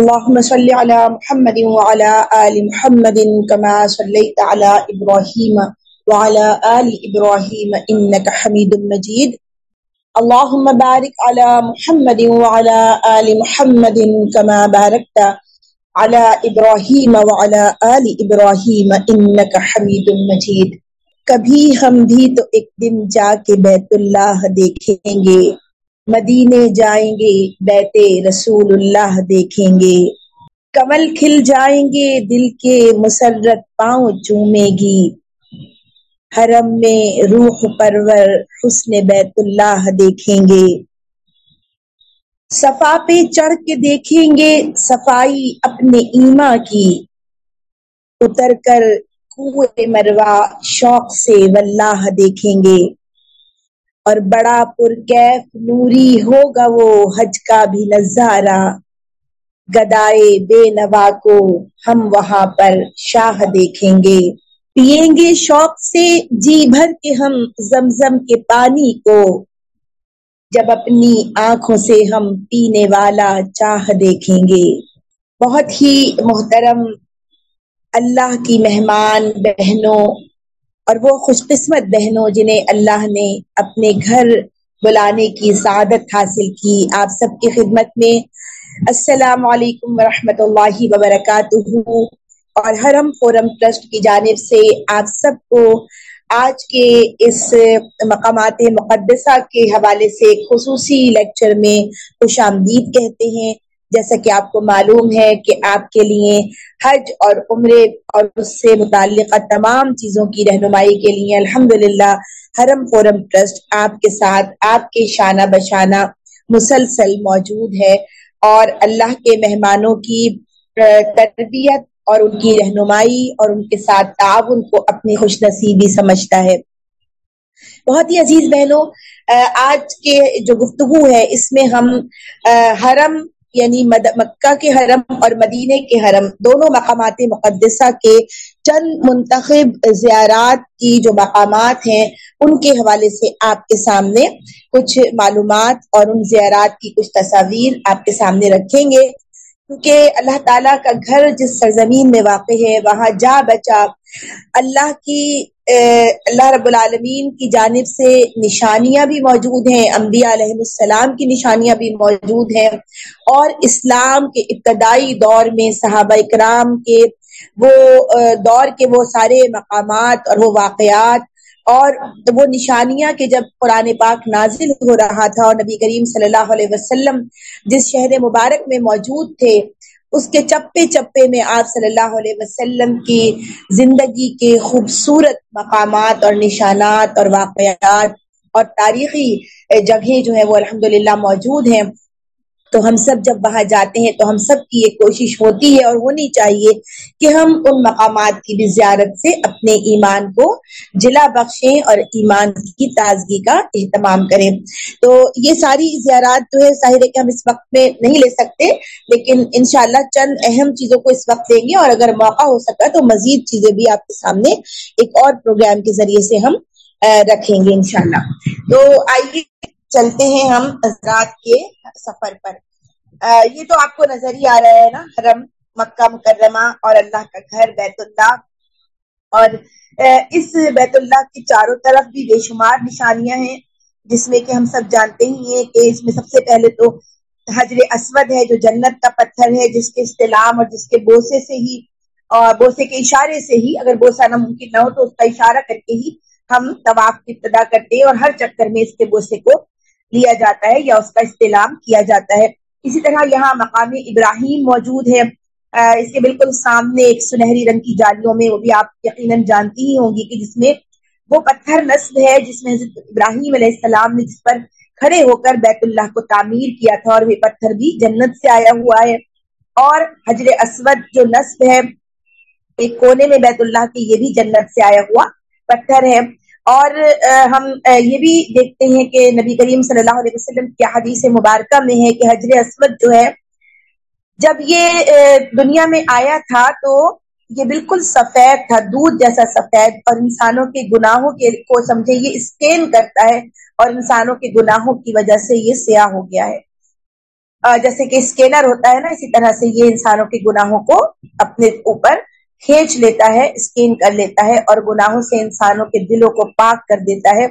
اللهم صل على محمد وعلى آل محمد كما صليت على إبراهيم وعلى آل إبراهيم إنك حميد مجيد. اللهم بارك على محمد وعلى آل محمد كما باركت على إبراهيم وعلى آل إبراهيم إنك حميد مجيد. کبھی ہم بھی تو ایک دن جا کے بیت اللہ دیکھیں گے۔ مدینے جائیں گے، بیت رسول اللہ دیکھیں گے۔ کمل کھل جائیں گے، دل کے مسرت پاؤں چومے گی۔ حرم میں روح پرور حسن بیت اللہ دیکھیں گے۔ صفا پہ چڑھ کے دیکھیں گے، صفائی اپنے ایما کی۔ اتر کر کنویں مروا شوق سے واللہ دیکھیں گے۔ اور بڑا پرکیف نوری ہوگا وہ حج کا بھی نظارہ۔ گدائے بے نوا کو ہم وہاں پر شاہ دیکھیں گے۔ پیئیں گے شوق سے جی بھر کے ہم زمزم کے پانی کو۔ جب اپنی آنکھوں سے ہم پینے والا چاہ دیکھیں گے۔ بہت ہی محترم اللہ کی مہمان بہنوں اور وہ خوش قسمت بہنوں جنہیں اللہ نے اپنے گھر بلانے کی سعادت حاصل کی۔ آپ سب کی خدمت میں السلام علیکم ورحمۃ اللہ وبرکاتہ۔ اور حرم فورم ٹرسٹ کی جانب سے آپ سب کو آج کے اس مقامات مقدسہ کے حوالے سے خصوصی لیکچر میں خوش آمدید کہتے ہیں۔ جیسا کہ آپ کو معلوم ہے کہ آپ کے لیے حج اور عمرے اور اس سے متعلقہ تمام چیزوں کی رہنمائی کے لیے الحمد حرم فورم ٹرسٹ آپ کے ساتھ آپ کے شانہ بشانہ مسلسل موجود ہے اور اللہ کے مہمانوں کی تربیت اور ان کی رہنمائی اور ان کے ساتھ تعاون کو اپنی خوش نصیبی سمجھتا ہے۔ بہت ہی عزیز بہنوں آج کے جو گفتگو ہے اس میں ہم حرم یعنی مکہ کے حرم اور مدینے کے حرم، دونوں مقامات مقدسہ کے چند منتخب زیارات کی جو مقامات ہیں، ان کے حوالے سے آپ کے سامنے کچھ معلومات اور ان زیارات کی کچھ تصاویر آپ کے سامنے رکھیں گے۔ کیونکہ اللہ تعالیٰ کا گھر جس سرزمین میں واقع ہے، وہاں جا بچا اللہ کی اللہ رب العالمین کی جانب سے نشانیاں بھی موجود ہیں، انبیاء علیہ السلام کی نشانیاں بھی موجود ہیں۔ اور اسلام کے ابتدائی دور میں صحابہ اکرام کے وہ دور کے وہ سارے مقامات اور وہ واقعات اور وہ نشانیاں کہ جب قرآن پاک نازل ہو رہا تھا اور نبی کریم صلی اللہ علیہ وسلم جس شہر مبارک میں موجود تھے اس کے چپے چپے میں آپ صلی اللہ علیہ وسلم کی زندگی کے خوبصورت مقامات اور نشانات اور واقعات اور تاریخی جگہیں جو ہیں وہ الحمدللہ موجود ہیں۔ تو ہم سب جب وہاں جاتے ہیں تو ہم سب کی یہ کوشش ہوتی ہے اور ہونی چاہیے کہ ہم ان مقامات کی بھی زیارت سے اپنے ایمان کو جلا بخشیں اور ایمان کی تازگی کا اہتمام کریں۔ تو یہ ساری زیارات جو ہے ظاہر ہے کہ ہم اس وقت میں نہیں لے سکتے، لیکن انشاءاللہ چند اہم چیزوں کو اس وقت دیں گے اور اگر موقع ہو سکا تو مزید چیزیں بھی آپ کے سامنے ایک اور پروگرام کے ذریعے سے ہم رکھیں گے انشاءاللہ۔ تو آئیے چلتے ہیں ہم حضرات کے سفر پر۔ یہ تو آپ کو نظر ہی آ رہا ہے نا، حرم، مکہ مکرمہ اور اللہ کا گھر، بیت اللہ۔ اور اس بیت اللہ کی چاروں طرف بھی بے شمار نشانیاں ہیں، جس میں کہ ہم سب جانتے ہی ہیں کہ اس میں سب سے پہلے تو حجر اسود ہے، جو جنت کا پتھر ہے، جس کے استعلام اور جس کے بوسے سے ہی اور بوسے کے اشارے سے ہی، اگر بوسا ناممکن نہ ہو تو اس کا اشارہ کر کے ہی ہم طواف کی ابتدا کرتے ہیں اور ہر چکر میں اس کے بوسے کو لیا جاتا ہے یا اس کا استعلام کیا جاتا ہے۔ اسی طرح یہاں مقام ابراہیم موجود ہے اس کے بالکل سامنے ایک سنہری رنگ کی جالیوں میں وہ بھی آپ یقیناً جانتی ہی ہوں گی کہ جس میں وہ پتھر نصب ہے، جس میں حضرت ابراہیم علیہ السلام نے جس پر کھڑے ہو کر بیت اللہ کو تعمیر کیا تھا اور وہ پتھر بھی جنت سے آیا ہوا ہے۔ اور حجر اسود جو نصب ہے، ایک کونے میں بیت اللہ کے، یہ بھی جنت سے آیا ہوا پتھر ہے۔ اور ہم یہ بھی دیکھتے ہیں کہ نبی کریم صلی اللہ علیہ وسلم کی حدیث مبارکہ میں ہے کہ حجر اسود جو ہے، جب یہ دنیا میں آیا تھا تو یہ بالکل سفید تھا، دودھ جیسا سفید، اور انسانوں کے گناہوں کے، کو سمجھے، یہ اسکین کرتا ہے اور انسانوں کے گناہوں کی وجہ سے یہ سیاہ ہو گیا ہے۔ جیسے کہ اسکینر ہوتا ہے نا، اسی طرح سے یہ انسانوں کے گناہوں کو اپنے اوپر کھینچ لیتا ہے اسکین کر لیتا ہے اور گناہوں سے انسانوں کے دلوں کو پاک کر دیتا ہے۔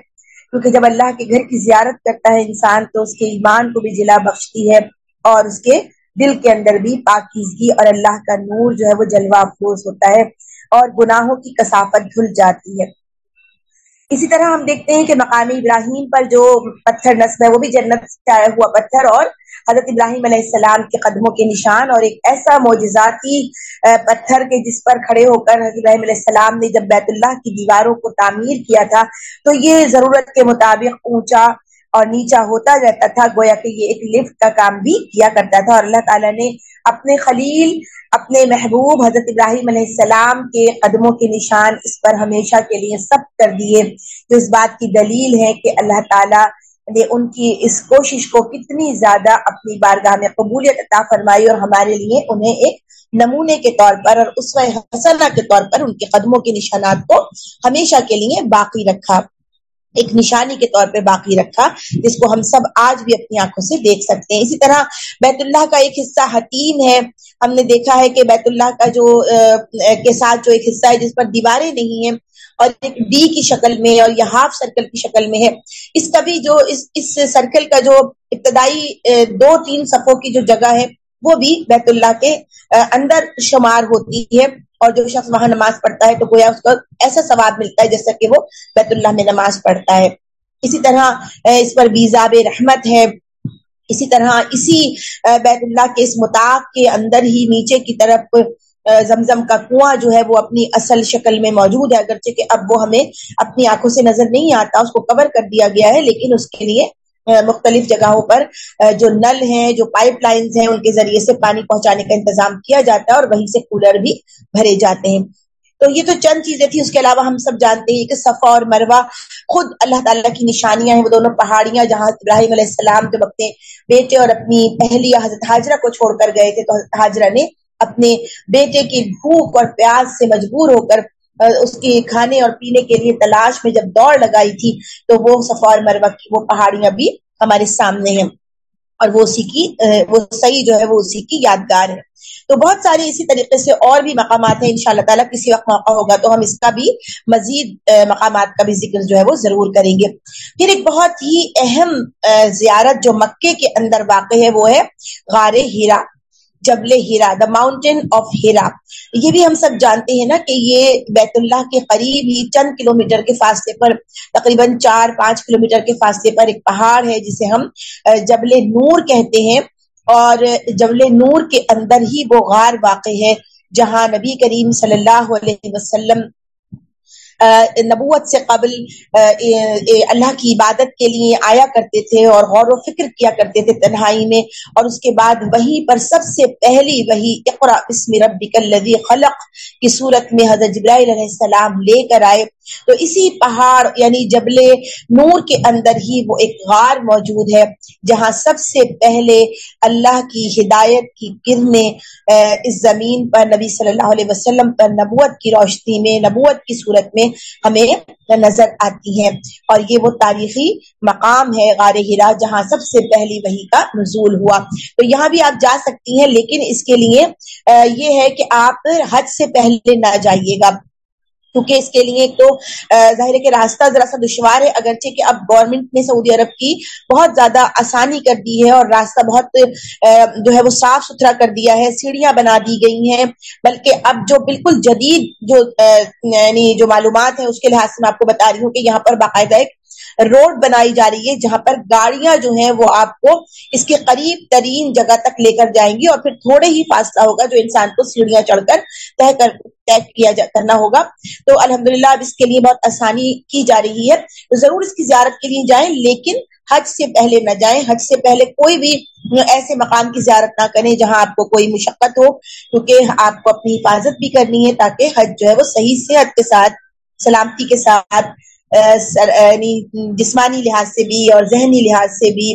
کیونکہ جب اللہ کے گھر کی زیارت کرتا ہے انسان، تو اس کے ایمان کو بھی جلا بخشتی ہے اور اس کے دل کے اندر بھی پاکیزگی اور اللہ کا نور جو ہے وہ جلوہ افروز ہوتا ہے اور گناہوں کی کثافت دھل جاتی ہے۔ اسی طرح ہم دیکھتے ہیں کہ مقامی ابراہیم پر جو پتھر نصب ہے، وہ بھی جنت سے آیا ہوا پتھر اور حضرت ابراہیم علیہ السلام کے قدموں کے نشان اور ایک ایسا معجزاتی پتھر کے جس پر کھڑے ہو کر حضرت ابراہیم علیہ السلام نے جب بیت اللہ کی دیواروں کو تعمیر کیا تھا، تو یہ ضرورت کے مطابق اونچا اور نیچا ہوتا جاتا تھا، گویا کہ یہ ایک لفٹ کا کام بھی کیا کرتا تھا اور اللہ تعالیٰ نے اپنے خلیل، اپنے محبوب حضرت ابراہیم علیہ السلام کے قدموں کے نشان اس پر ہمیشہ کے لیے سب کر دیے۔ جو اس بات کی دلیل ہے کہ اللہ تعالیٰ نے ان کی اس کوشش کو کتنی زیادہ اپنی بارگاہ میں قبولیت عطا فرمائی اور ہمارے لیے انہیں ایک نمونے کے طور پر اور اس حسنہ کے طور پر ان کے قدموں کے نشانات کو ہمیشہ کے لیے باقی رکھا۔ ایک نشانی کے طور پہ باقی رکھا، جس کو ہم سب آج بھی اپنی آنکھوں سے دیکھ سکتے ہیں۔ اسی طرح بیت اللہ کا ایک حصہ حتیم ہے۔ ہم نے دیکھا ہے کہ بیت اللہ کا جو کے ساتھ جو ایک حصہ ہے، جس پر دیواریں نہیں ہیں اور ایک ڈی کی شکل میں اور یا ہاف سرکل کی شکل میں ہے۔ اس کا بھی جو اس اس سرکل کا جو ابتدائی دو تین صفوں کی جو جگہ ہے وہ بھی بیت اللہ کے اندر شمار ہوتی ہے۔ اور جو شخص وہاں نماز پڑھتا ہے تو گویا اس کو ایسا ثواب ملتا ہے جیسا کہ وہ بیت اللہ میں نماز پڑھتا ہے۔ اسی طرح اس پر بیزاب رحمت ہے۔ اسی طرح، اسی بیت اللہ کے اس متاق کے اندر ہی نیچے کی طرف زمزم کا کنواں جو ہے وہ اپنی اصل شکل میں موجود ہے۔ اگرچہ کہ اب وہ ہمیں اپنی آنکھوں سے نظر نہیں آتا، اس کو کور کر دیا گیا ہے، لیکن اس کے لیے مختلف جگہوں پر جو نل ہیں، جو پائپ لائنز ہیں، ان کے ذریعے سے پانی پہنچانے کا انتظام کیا جاتا ہے اور وہیں سے کولر بھی بھرے جاتے ہیں۔ تو یہ تو چند چیزیں تھیں، اس کے علاوہ ہم سب جانتے ہیں کہ صفا اور مروا خود اللہ تعالیٰ کی نشانیاں ہیں، وہ دونوں پہاڑیاں جہاں ابراہیم علیہ السلام جب اپنے بیٹے اور اپنی پہلی حضرت حاجرہ کو چھوڑ کر گئے تھے۔ تو حضرت حاجرہ نے اپنے بیٹے کی بھوک اور پیاس سے مجبور ہو کر اس کی کھانے اور پینے کے لیے تلاش میں جب دوڑ لگائی تھی، تو وہ صفا اور مروا کی، وہ پہاڑیاں بھی ہمارے سامنے ہیں۔ اور وہ اسی کی وہ صحیح جو ہے، وہ اسی کی یادگار ہے۔ تو بہت سارے اسی طریقے سے اور بھی مقامات ہیں۔ ان شاء اللہ تعالیٰ کسی وقت موقع ہوگا تو ہم اس کا بھی مزید مقامات کا بھی ذکر جو ہے، وہ ضرور کریں گے۔ پھر ایک بہت ہی اہم زیارت جو مکے کے اندر واقع ہے، وہ ہے غار ہیرا۔ جبل ہیرا دا ماؤنٹین آف ہیرا یہ بھی ہم سب جانتے ہیں نا کہ یہ بیت اللہ کے قریب ہی چند کلومیٹر کے فاصلے پر، تقریباً چار، پانچ کلومیٹر کے فاصلے پر ایک پہاڑ ہے جسے ہم جبل نور کہتے ہیں۔ اور جبل نور کے اندر ہی وہ غار واقع ہے، جہاں نبی کریم صلی اللہ علیہ وسلم نبوت سے قبل اللہ کی عبادت کے لیے آیا کرتے تھے اور غور و فکر کیا کرتے تھے تنہائی میں، اور اس کے بعد وہیں پر سب سے پہلی وہی اقرا اسم ربک الذی خلق کی صورت میں حضرت جبرائیل علیہ السلام لے کر آئے۔ تو اسی پہاڑ یعنی جبل نور کے اندر ہی وہ ایک غار موجود ہے، جہاں سب سے پہلے اللہ کی ہدایت کی کرنیں اس زمین پر، نبی صلی اللہ علیہ وسلم پر نبوت کی روشنی میں، نبوت کی صورت میں ہمیں نظر آتی ہے اور یہ وہ تاریخی مقام ہے غار ہرا، جہاں سب سے پہلی وہی کا نزول ہوا۔ تو یہاں بھی آپ جا سکتی ہیں، لیکن اس کے لیے یہ ہے کہ آپ حد سے پہلے نہ جائیے گا۔ کیونکہ اس کے لیے تو ظاہر ہے کہ راستہ ذرا سا دشوار ہے، اگرچہ کہ اب گورنمنٹ نے سعودی عرب کی بہت زیادہ آسانی کر دی ہے اور راستہ بہت جو ہے وہ صاف ستھرا کر دیا ہے، سیڑھیاں بنا دی گئی ہیں۔ بلکہ اب جو بالکل جدید جو یعنی جو معلومات ہیں، اس کے لحاظ سے میں آپ کو بتا رہی ہوں کہ یہاں پر باقاعدہ ایک روڈ بنائی جا رہی ہے جہاں پر گاڑیاں جو ہیں وہ آپ کو اس کے قریب ترین جگہ تک لے کر جائیں گی اور پھر تھوڑے ہی فاصلہ ہوگا جو انسان کو سیڑھیاں چڑھ کر طے کر، طے کیا کرنا ہوگا۔ تو الحمدللہ اب اس کے لیے بہت آسانی کی جا رہی ہے۔ تو ضرور اس کی زیارت کے لیے جائیں، لیکن حج سے پہلے نہ جائیں۔ حج سے پہلے کوئی بھی ایسے مقام کی زیارت نہ کریں جہاں آپ کو کوئی مشقت ہو، کیونکہ آپ کو اپنی حفاظت بھی کرنی ہے تاکہ حج جو ہے وہ صحیح صحت کے ساتھ، سلامتی کے ساتھ یعنی جسمانی لحاظ سے بھی اور ذہنی لحاظ سے بھی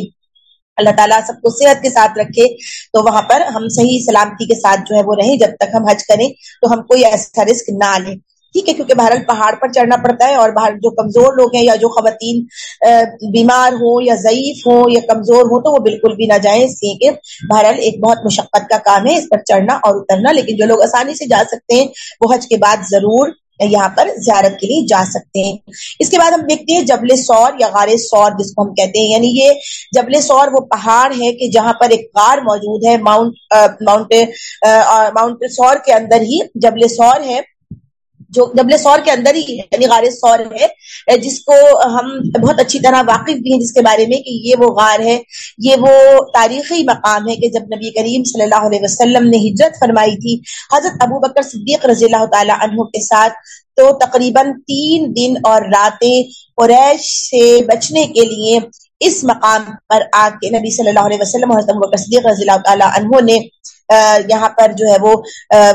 اللہ تعالیٰ سب کو صحت کے ساتھ رکھے، تو وہاں پر ہم صحیح سلامتی کے ساتھ جو ہے وہ رہیں، جب تک ہم حج کریں تو ہم کوئی ایسا رسک نہ لیں۔ ٹھیک ہے، کیونکہ بہرحال پہاڑ پر چڑھنا پڑتا ہے اور باہر جو کمزور لوگ ہیں یا جو خواتین بیمار ہوں یا ضعیف ہوں یا کمزور ہوں تو وہ بالکل بھی نہ جائیں۔ اس لیے کہ بہرحال ایک بہت مشقت کا کام ہے، اس پر چڑھنا اور اترنا، لیکن جو لوگ آسانی سے جا سکتے ہیں وہ حج کے بعد ضرور یہاں پر زیارت کے لیے جا سکتے ہیں۔ اس کے بعد ہم دیکھتے ہیں جبل سور یا غار سور جس کو ہم کہتے ہیں۔ یعنی یہ جبل سور وہ پہاڑ ہے کہ جہاں پر ایک غار موجود ہے۔ ماؤنٹ ماؤنٹ ماؤنٹ سور کے اندر ہی جبل سور ہے۔ جو جبل سور کے اندر ہی یعنی غار سور ہے، جس کو ہم بہت اچھی طرح واقف بھی ہیں جس کے بارے میں کہ یہ وہ غار ہے، یہ وہ تاریخی مقام ہے کہ جب نبی کریم صلی اللہ علیہ وسلم نے ہجرت فرمائی تھی، حضرت ابو بکر صدیق رضی اللہ تعالی عنہ کے ساتھ تو تقریباً تین دن اور راتیں قریش سے بچنے کے لیے اس مقام پر آ کے نبی صلی اللہ علیہ وسلم حضرت ابو بکر صدیق رضی اللہ تعالی عنہ نے یہاں پر جو ہے وہ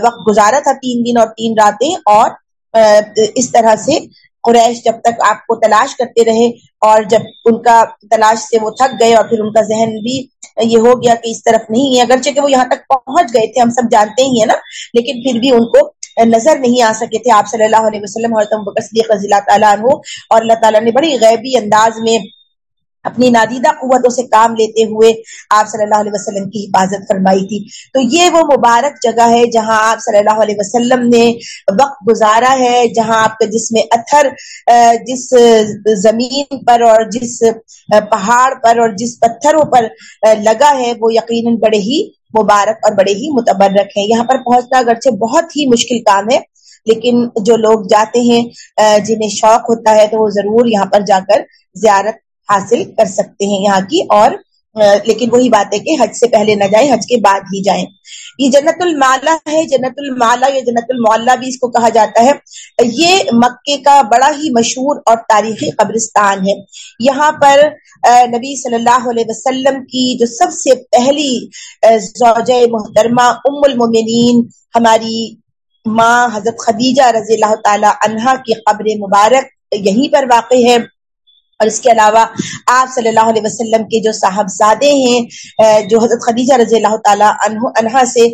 وقت گزارا تھا تین دن اور تین راتیں اور اس طرح سے قریش جب تک آپ کو تلاش کرتے رہے اور جب ان کا تلاش سے وہ تھک گئے اور پھر ان کا ذہن بھی یہ ہو گیا کہ اس طرف نہیں ہے، اگرچہ کہ وہ یہاں تک پہنچ گئے تھے، ہم سب جانتے ہی ہیں نا، لیکن پھر بھی ان کو نظر نہیں آ سکے تھے۔ آپ صلی اللہ علیہ وسلم اور رضی اللہ تعالیٰ عنہ اور اللہ تعالیٰ نے بڑی غیبی انداز میں اپنی نادیدہ قوتوں سے کام لیتے ہوئے آپ صلی اللہ علیہ وسلم کی حفاظت فرمائی تھی۔ تو یہ وہ مبارک جگہ ہے جہاں آپ صلی اللہ علیہ وسلم نے وقت گزارا ہے، جہاں آپ کا جس میں اتھر جس زمین پر اور جس پہاڑ پر اور جس پتھروں پر لگا ہے، وہ یقیناً بڑے ہی مبارک اور بڑے ہی متبرک ہیں۔ یہاں پر پہنچنا اگرچہ بہت ہی مشکل کام ہے، لیکن جو لوگ جاتے ہیں جنہیں شوق ہوتا ہے تو وہ ضرور یہاں پر جا کر زیارت حاصل کر سکتے ہیں یہاں کی اور لیکن وہی بات ہے کہ حج سے پہلے نہ جائیں، حج کے بعد ہی جائیں۔ یہ جنت المالا ہے جنت المالا یا جنت المعلہ بھی اس کو کہا جاتا ہے۔ یہ مکے کا بڑا ہی مشہور اور تاریخی قبرستان ہے۔ یہاں پر نبی صلی اللہ علیہ وسلم کی جو سب سے پہلی زوجہ محترمہ ام المومنین، ہماری ماں حضرت خدیجہ رضی اللہ تعالی عنہا کی قبر مبارک یہیں پر واقع ہے۔ اور اس کے علاوہ آپ صلی اللہ علیہ وسلم کے جو صاحبزادے ہیں جو حضرت خدیجہ رضی اللہ تعالیٰ عنہ سے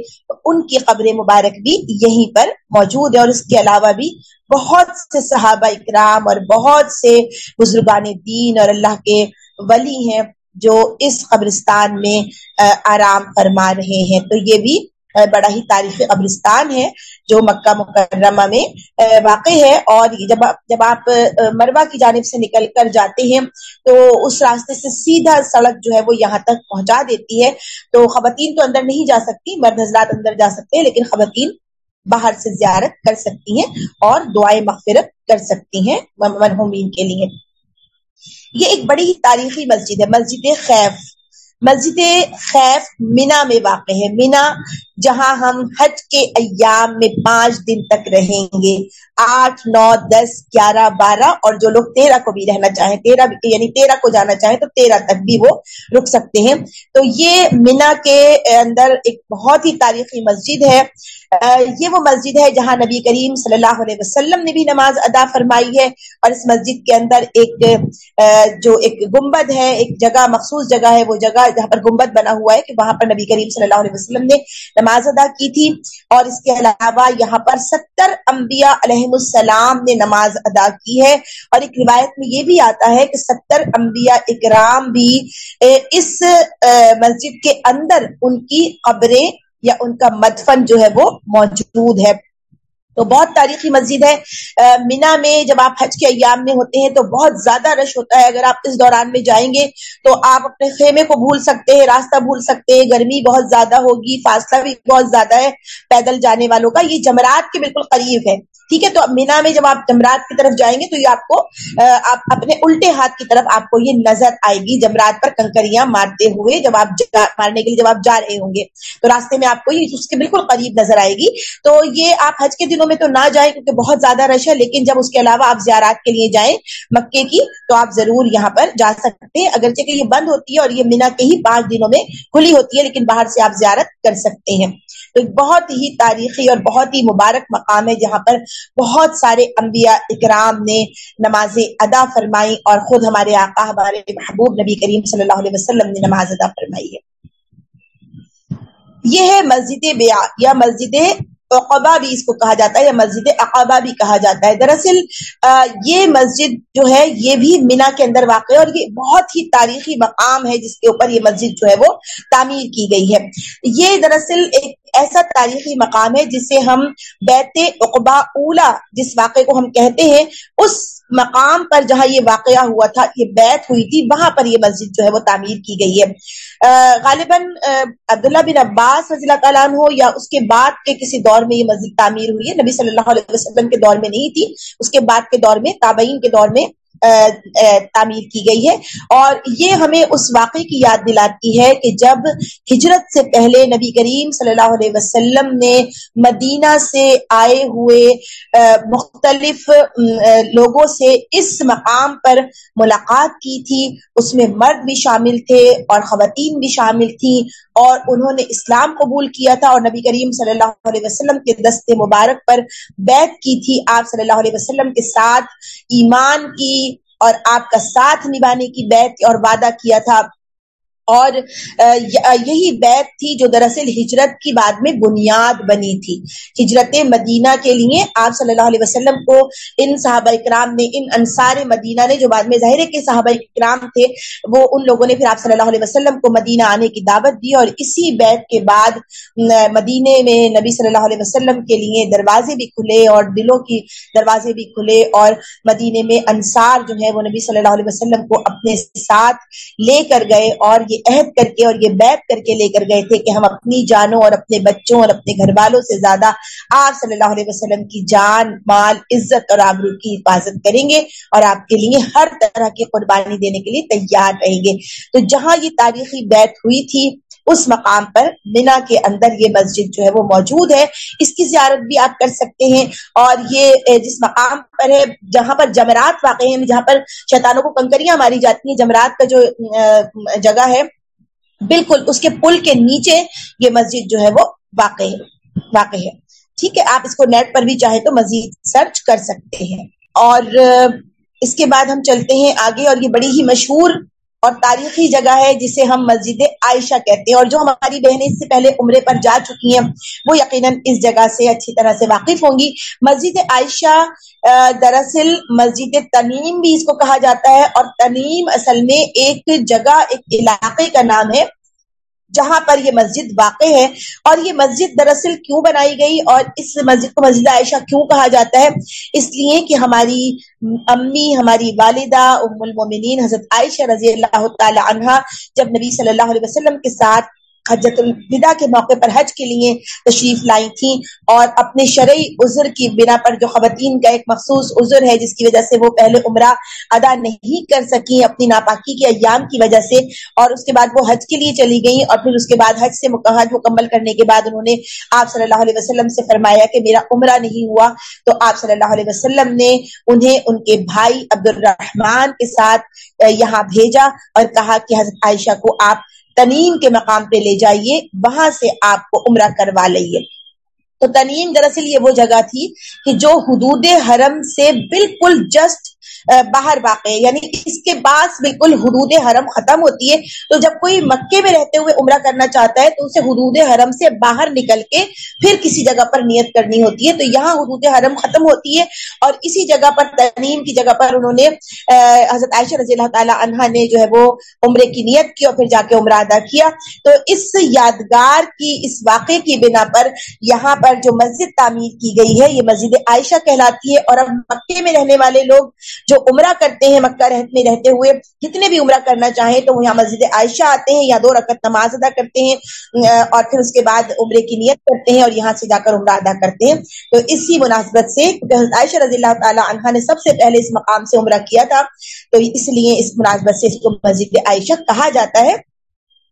ان کی قبر مبارک بھی یہیں پر موجود ہے اور اس کے علاوہ بھی بہت سے صحابہ اکرام اور بہت سے بزرگان دین اور اللہ کے ولی ہیں جو اس قبرستان میں آرام فرما رہے ہیں۔ تو یہ بھی بڑا ہی تاریخی قبرستان ہے، جو مکہ مکرمہ میں واقع ہے۔ اور جب جب آپ مروا کی جانب سے نکل کر جاتے ہیں، تو اس راستے سے سیدھا سڑک جو ہے وہ یہاں تک پہنچا دیتی ہے۔ تو خواتین تو اندر نہیں جا سکتی، مرد حضرات اندر جا سکتے ہیں، لیکن خواتین باہر سے زیارت کر سکتی ہیں اور دعائیں مغفرت کر سکتی ہیں مرحومین کے لیے۔ یہ ایک بڑی ہی تاریخی مسجد ہے، مسجد خیف۔ مسجد خیف مینا میں واقع ہے۔ مینا جہاں ہم حج کے ایام میں پانچ دن تک رہیں گے۔ آٹھ، نو، دس، گیارہ، بارہ، اور جو لوگ تیرہ کو بھی رہنا چاہیں، تیرہ یعنی تیرہ کو جانا چاہیں تو تیرہ تک بھی وہ رک سکتے ہیں۔ تو یہ مینا کے اندر ایک بہت ہی تاریخی مسجد ہے۔ یہ وہ مسجد ہے جہاں نبی کریم صلی اللہ علیہ وسلم نے بھی نماز ادا فرمائی ہے۔ اور اس مسجد کے اندر ایک جو ایک گنبد ہے، ایک جگہ، مخصوص جگہ ہے، وہ جگہ جہاں پر گنبد بنا ہوا ہے کہ وہاں پر نبی کریم صلی اللہ علیہ وسلم نے نماز ادا کی تھی اور اس کے علاوہ یہاں پر ستر انبیاء علیہ السلام نے نماز ادا کی ہے اور ایک روایت میں یہ بھی آتا ہے کہ ستر انبیاء اکرام بھی اس مسجد کے اندر ان کی قبریں یا ان کا مدفن جو ہے وہ موجود ہے۔ تو بہت تاریخی مسجد ہے۔ مینا میں جب آپ حج کے ایام میں ہوتے ہیں تو بہت زیادہ رش ہوتا ہے۔ اگر آپ اس دوران میں جائیں گے تو آپ اپنے خیمے کو بھول سکتے ہیں، راستہ بھول سکتے ہیں۔ گرمی بہت زیادہ ہوگی، فاصلہ بھی بہت زیادہ ہے پیدل جانے والوں کا۔ یہ جمرات کے بالکل قریب ہے۔ ٹھیک ہے، تو مینا میں جب آپ جمرات کی طرف جائیں گے تو یہ آپ کو آپ اپنے الٹے ہاتھ کی طرف آپ کو یہ نظر آئے گی۔ جمرات پر کنکریاں مارتے ہوئے جب آپ مارنے کے لیے جب آپ جا رہے ہوں گے تو راستے میں آپ کو یہ اس کے بالکل قریب نظر آئے گی۔ تو یہ آپ حج کے دنوں میں تو نہ جائیں کیونکہ بہت زیادہ رش ہے، لیکن جب اس کے علاوہ آپ زیارات کے لیے جائیں مکے کی، تو آپ ضرور یہاں پر جا سکتے ہیں۔ اگرچہ کہ یہ بند ہوتی ہے اور یہ مینا کے ہی پانچ دنوں میں کھلی ہوتی ہے، لیکن باہر سے آپ زیارت کر سکتے ہیں۔ تو بہت ہی تاریخی اور بہت ہی مبارک مقام ہے، جہاں پر بہت سارے انبیاء اکرام نے نماز ادا فرمائی اور خود ہمارے آقا، ہمارے محبوب نبی کریم صلی اللہ علیہ وسلم نے نماز ادا فرمائی ہے۔ یہ ہے مسجد بیا یا مسجد اقبا بھی اس کو کہا جاتا ہے یا مسجد اقبا بھی کہا جاتا ہے۔ دراصل یہ مسجد جو ہے، یہ بھی مینا کے اندر واقع ہے اور یہ بہت ہی تاریخی مقام ہے جس کے اوپر یہ مسجد جو ہے وہ تعمیر کی گئی ہے۔ یہ دراصل ایک ایسا تاریخی مقام ہے جسے ہم بیت اقبا اولا جس واقعے کو ہم کہتے ہیں، اس مقام پر جہاں یہ واقعہ ہوا تھا، یہ بیت ہوئی تھی، وہاں پر یہ مسجد جو ہے وہ تعمیر کی گئی ہے۔ غالباً عبداللہ بن عباس رضی اللہ تعالیٰ عنہ یا اس کے بعد کے کسی دور میں یہ مسجد تعمیر ہوئی ہے، نبی صلی اللہ علیہ وسلم کے دور میں نہیں تھی، اس کے بعد کے دور میں، تابعین کے دور میں تعمیر کی گئی ہے۔ اور یہ ہمیں اس واقعے کی یاد دلاتی ہے کہ جب ہجرت سے پہلے نبی کریم صلی اللہ علیہ وسلم نے مدینہ سے آئے ہوئے مختلف لوگوں سے اس مقام پر ملاقات کی تھی۔ اس میں مرد بھی شامل تھے اور خواتین بھی شامل تھیں اور انہوں نے اسلام قبول کیا تھا اور نبی کریم صلی اللہ علیہ وسلم کے دست مبارک پر بیت کی تھی۔ آپ صلی اللہ علیہ وسلم کے ساتھ ایمان کی اور آپ کا ساتھ نبھانے کی بیت اور وعدہ کیا تھا۔ اور یہی بیت تھی جو دراصل ہجرت کی بعد میں بنیاد بنی تھی۔ ہجرت مدینہ کے لیے آپ صلی اللہ علیہ وسلم کو ان صحابہ اکرام نے، ان انصار مدینہ نے جو بعد میں ظاہر کے صحابہ اکرام تھے، وہ ان لوگوں نے پھر آپ صلی اللہ علیہ وسلم کو مدینہ آنے کی دعوت دی اور اسی بیت کے بعد مدینے میں نبی صلی اللہ علیہ وسلم کے لیے دروازے بھی کھلے اور دلوں کی دروازے بھی کھلے اور مدینے میں انصار جو ہے وہ نبی صلی اللہ علیہ وسلم کو اپنے ساتھ لے کر گئے اور یہ یہ عہد کر کے اور یہ بیت کر کے لے کر گئے تھے کہ ہم اپنی جانوں اور اپنے بچوں اور اپنے گھر والوں سے زیادہ آپ صلی اللہ علیہ وسلم کی جان، مال، عزت اور آبرو کی حفاظت کریں گے اور آپ کے لیے ہر طرح کی قربانی دینے کے لیے تیار رہیں گے۔ تو جہاں یہ تاریخی بیت ہوئی تھی اس مقام پر بنا کے اندر یہ مسجد جو ہے وہ موجود ہے۔ اس کی زیارت بھی آپ کر سکتے ہیں۔ اور یہ جس مقام پر ہے، جہاں پر جمرات واقع ہیں، جہاں پر شیطانوں کو کنکریاں ماری جاتی ہیں، جمرات کا جو جگہ ہے، بالکل اس کے پل کے نیچے یہ مسجد جو ہے وہ واقع ہے واقع ہے۔ ٹھیک ہے، آپ اس کو نیٹ پر بھی چاہے تو مزید سرچ کر سکتے ہیں۔ اور اس کے بعد ہم چلتے ہیں آگے اور یہ بڑی ہی مشہور اور تاریخی جگہ ہے جسے ہم مسجد عائشہ کہتے ہیں اور جو ہماری بہنیں اس سے پہلے عمرے پر جا چکی ہیں، وہ یقیناً اس جگہ سے اچھی طرح سے واقف ہوں گی۔ مسجد عائشہ دراصل مسجد تنیم بھی اس کو کہا جاتا ہے اور تنیم اصل میں ایک جگہ، ایک علاقے کا نام ہے۔ جہاں پر یہ مسجد واقع ہے اور یہ مسجد دراصل کیوں بنائی گئی اور اس مسجد کو مسجد عائشہ کیوں کہا جاتا ہے؟ اس لیے کہ ہماری امی، ہماری والدہ، ام المومنین حضرت عائشہ رضی اللہ تعالی عنہ جب نبی صلی اللہ علیہ وسلم کے ساتھ حجت الوداع کے موقع پر حج کے لیے تشریف لائی تھیں اور اپنے شرعی عذر کی بنا پر جو خواتین کا ایک مخصوص عذر ہے جس کی وجہ سے وہ پہلے عمرہ ادا نہیں کر سکی اپنی ناپاکی کے ایام کی وجہ سے اور اس کے بعد وہ حج کے لیے چلی گئیں اور پھر اس کے بعد حج سے حج مکمل کرنے کے بعد انہوں نے آپ صلی اللہ علیہ وسلم سے فرمایا کہ میرا عمرہ نہیں ہوا۔ تو آپ صلی اللہ علیہ وسلم نے انہیں ان کے بھائی عبد الرحمان کے ساتھ یہاں بھیجا اور کہا کہ حضرت عائشہ کو آپ تنیم کے مقام پہ لے جائیے وہاں سے آپ کو عمرہ کروا لئیے۔ تو تنیم دراصل یہ وہ جگہ تھی کہ جو حدود حرم سے بالکل جسٹ باہر واقع ہے۔ یعنی اس کے پاس بالکل حدود حرم ختم ہوتی ہے۔ تو جب کوئی مکے میں رہتے ہوئے عمرہ کرنا چاہتا ہے تو اسے حدود حرم سے باہر نکل کے پھر کسی جگہ پر نیت کرنی ہوتی ہے۔ تو یہاں حدود حرم ختم ہوتی ہے اور اسی جگہ پر تنیم کی جگہ پر انہوں نے حضرت عائشہ رضی اللہ تعالی عنہ نے جو ہے وہ عمرے کی نیت کی اور پھر جا کے عمرہ ادا کیا۔ تو اس یادگار کی، اس واقعے کی بنا پر یہاں پر جو مسجد تعمیر کی گئی ہے، یہ مسجد عائشہ کہلاتی ہے اور اب مکے میں رہنے والے لوگ جو عمرہ کرتے ہیں، مکہ میں رہتے ہوئے جتنے بھی عمرہ کرنا چاہیں تو یہاں مسجد عائشہ آتے ہیں یا دو رکعت نماز ادا کرتے ہیں اور پھر اس کے بعد عمرے کی نیت کرتے ہیں اور یہاں سے جا کر عمرہ ادا کرتے ہیں۔ تو اسی مناسبت سے عائشہ رضی اللہ تعالی عنہ نے سب سے پہلے اس مقام سے عمرہ کیا تھا۔ تو اس لیے اس مناسبت سے اس کو مسجد عائشہ کہا جاتا ہے۔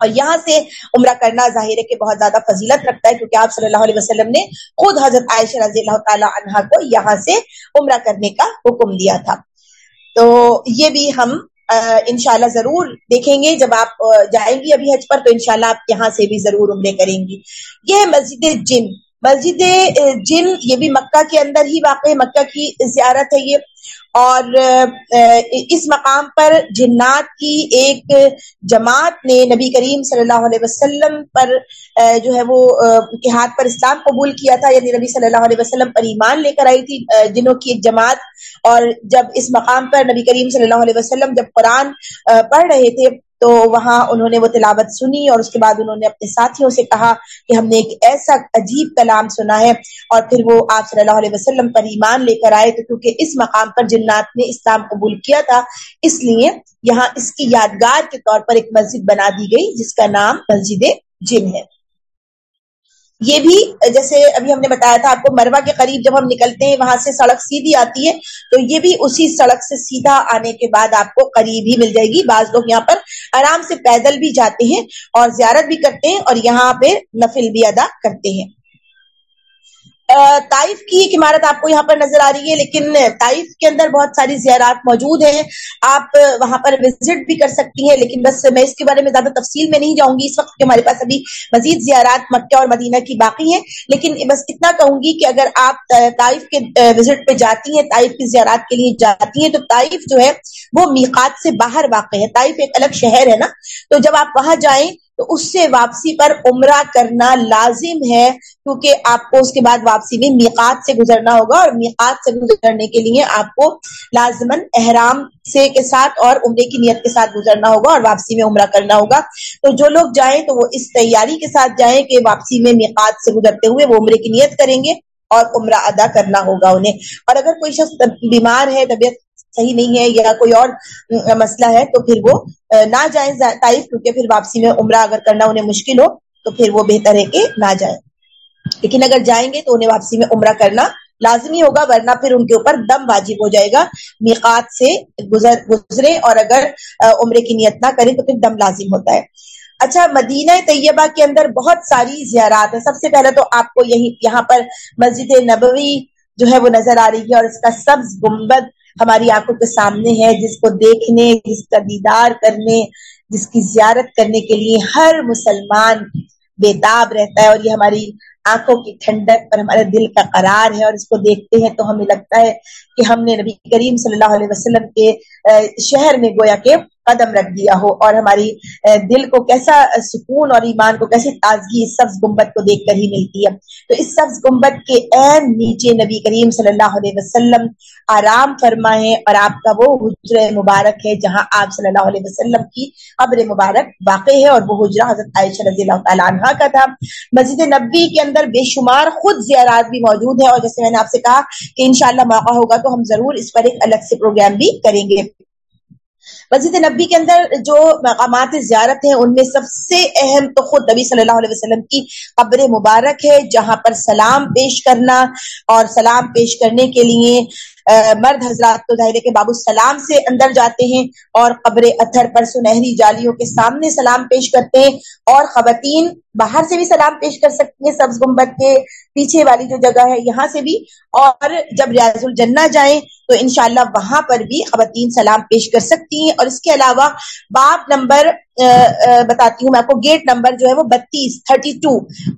اور یہاں سے عمرہ کرنا ظاہر ہے کہ بہت زیادہ فضیلت رکھتا ہے، کیونکہ آپ صلی اللہ علیہ وسلم نے خود حضرت عائشہ رضی اللہ تعالی عنہ کو یہاں سے عمرہ کرنے کا حکم دیا تھا۔ تو یہ بھی ہم انشاءاللہ ضرور دیکھیں گے۔ جب آپ جائیں گی ابھی حج پر تو انشاءاللہ آپ یہاں سے بھی ضرور عمرے کریں گی۔ یہ مسجد جن۔ مسجد جن یہ بھی مکہ کے اندر ہی واقع مکہ کی زیارت ہے یہ۔ اور اس مقام پر جنات کی ایک جماعت نے نبی کریم صلی اللہ علیہ وسلم پر جو ہے وہ کے ہاتھ پر اسلام قبول کیا تھا یعنی نبی صلی اللہ علیہ وسلم پر ایمان لے کر آئی تھی جنہوں کی ایک جماعت۔ اور جب اس مقام پر نبی کریم صلی اللہ علیہ وسلم جب قرآن پڑھ رہے تھے تو وہاں انہوں نے وہ تلاوت سنی اور اس کے بعد انہوں نے اپنے ساتھیوں سے کہا کہ ہم نے ایک ایسا عجیب کلام سنا ہے اور پھر وہ آپ صلی اللہ علیہ وسلم پر ایمان لے کر آئے تو کیونکہ اس مقام پر جنات نے اسلام قبول کیا تھا، اس لیے یہاں اس کی یادگار کے طور پر ایک مسجد بنا دی گئی جس کا نام مسجد جن ہے۔ یہ بھی جیسے ابھی ہم نے بتایا تھا آپ کو مروا کے قریب جب ہم نکلتے ہیں، وہاں سے سڑک سیدھی آتی ہے، تو یہ بھی اسی سڑک سے سیدھا آنے کے بعد آپ کو قریب ہی مل جائے گی۔ بعض لوگ یہاں پر آرام سے پیدل بھی جاتے ہیں اور زیارت بھی کرتے ہیں اور یہاں پہ نفل بھی ادا کرتے ہیں۔ طائف کی ایک عمارت آپ کو یہاں پر نظر آ رہی ہے، لیکن طائف کے اندر بہت ساری زیارات موجود ہیں۔ آپ وہاں پر وزٹ بھی کر سکتی ہیں، لیکن بس میں اس کے بارے میں زیادہ تفصیل میں نہیں جاؤں گی۔ اس وقت ہمارے پاس ابھی مزید زیارات مکہ اور مدینہ کی باقی ہیں۔ لیکن بس اتنا کہوں گی کہ اگر آپ طائف کے وزٹ پہ جاتی ہیں، طائف کی زیارات کے لیے جاتی ہیں، تو طائف جو ہے، وہ میقات سے باہر واقع ہے۔ طائف ایک الگ شہر ہے نا۔ تو جب آپ وہاں جائیں تو اس سے واپسی پر عمرہ کرنا لازم ہے، کیونکہ آپ کو اس کے بعد واپسی میں میقات سے گزرنا ہوگا اور میقات سے گزرنے کے لیے آپ کو لازمن احرام سے کے ساتھ اور عمرے کی نیت کے ساتھ گزرنا ہوگا اور واپسی میں عمرہ کرنا ہوگا۔ تو جو لوگ جائیں تو وہ اس تیاری کے ساتھ جائیں کہ واپسی میں میقات سے گزرتے ہوئے وہ عمرے کی نیت کریں گے اور عمرہ ادا کرنا ہوگا انہیں۔ اور اگر کوئی شخص بیمار ہے، طبیعت صحیح نہیں ہے یا کوئی اور مسئلہ ہے تو پھر وہ نہ جائیں طائف کیونکہ پھر واپسی میں عمرہ اگر کرنا انہیں مشکل ہو، تو پھر وہ بہتر ہے کہ نہ جائیں لیکن اگر جائیں گے تو انہیں واپسی میں عمرہ کرنا لازمی ہوگا، ورنہ پھر ان کے اوپر دم واجب ہو جائے گا۔ میقات سے گزر، گزرے اور اگر عمرے کی نیت نہ کریں تو پھر دم لازم ہوتا ہے۔ اچھا مدینہ طیبہ کے اندر بہت ساری زیارات ہیں۔ سب سے پہلے تو آپ کو یہی، یہاں پر مسجد نبوی جو ہے وہ نظر آ رہی ہے اور اس کا سبز گنبد ہماری آنکھوں کے سامنے ہے، جس کو دیکھنے، جس کا دیدار کرنے، جس کی زیارت کرنے کے لیے ہر مسلمان بےتاب رہتا ہے اور یہ ہماری آنکھوں کی ٹھنڈک اور ہمارے دل کا قرار ہے اور اس کو دیکھتے ہیں تو ہمیں لگتا ہے کہ ہم نے نبی کریم صلی اللہ علیہ وسلم کے شہر میں گویا کے قدم رکھ دیا ہو اور ہماری دل کو کیسا سکون اور ایمان کو کیسی تازگی اس سبز گنبد کو دیکھ کر ہی ملتی ہے۔ تو اس سبز گنبد کے عین نیچے نبی کریم صلی اللہ علیہ وسلم آرام فرمائے اور آپ کا وہ حجر مبارک ہے جہاں آپ صلی اللہ علیہ وسلم کی قبر مبارک واقع ہے اور وہ حجرہ حضرت عائشہ رضی اللہ تعالیٰ عنہ کا تھا۔ مسجد نبی کے اندر بے شمار خود زیارات بھی موجود ہے اور جیسے میں نے آپ سے کہا کہ انشاءاللہ موقع ہوگا تو ہم ضرور اس پر ایک الگ سے پروگرام بھی کریں گے۔ مسجد نبی کے اندر جو مقامات زیارت ہیں، ان میں سب سے اہم تو خود نبی صلی اللہ علیہ وسلم کی قبر مبارک ہے، جہاں پر سلام پیش کرنا اور سلام پیش کرنے کے لیے مرد حضرات تو ظاہر کے باب السلام سے اندر جاتے ہیں اور قبر اتھر پر سنہری جالیوں کے سامنے سلام پیش کرتے ہیں اور خواتین باہر سے بھی سلام پیش کر سکتی ہیں سبز گنبد کے پیچھے والی جو جگہ ہے یہاں سے بھی۔ اور جب ریاض الجنہ جائیں تو انشاءاللہ وہاں پر بھی خواتین سلام پیش کر سکتی ہیں۔ اور اس کے علاوہ باب نمبر بتاتی ہوں میں آپ کو، گیٹ نمبر جو ہے وہ بتیس، تھرٹی ٹو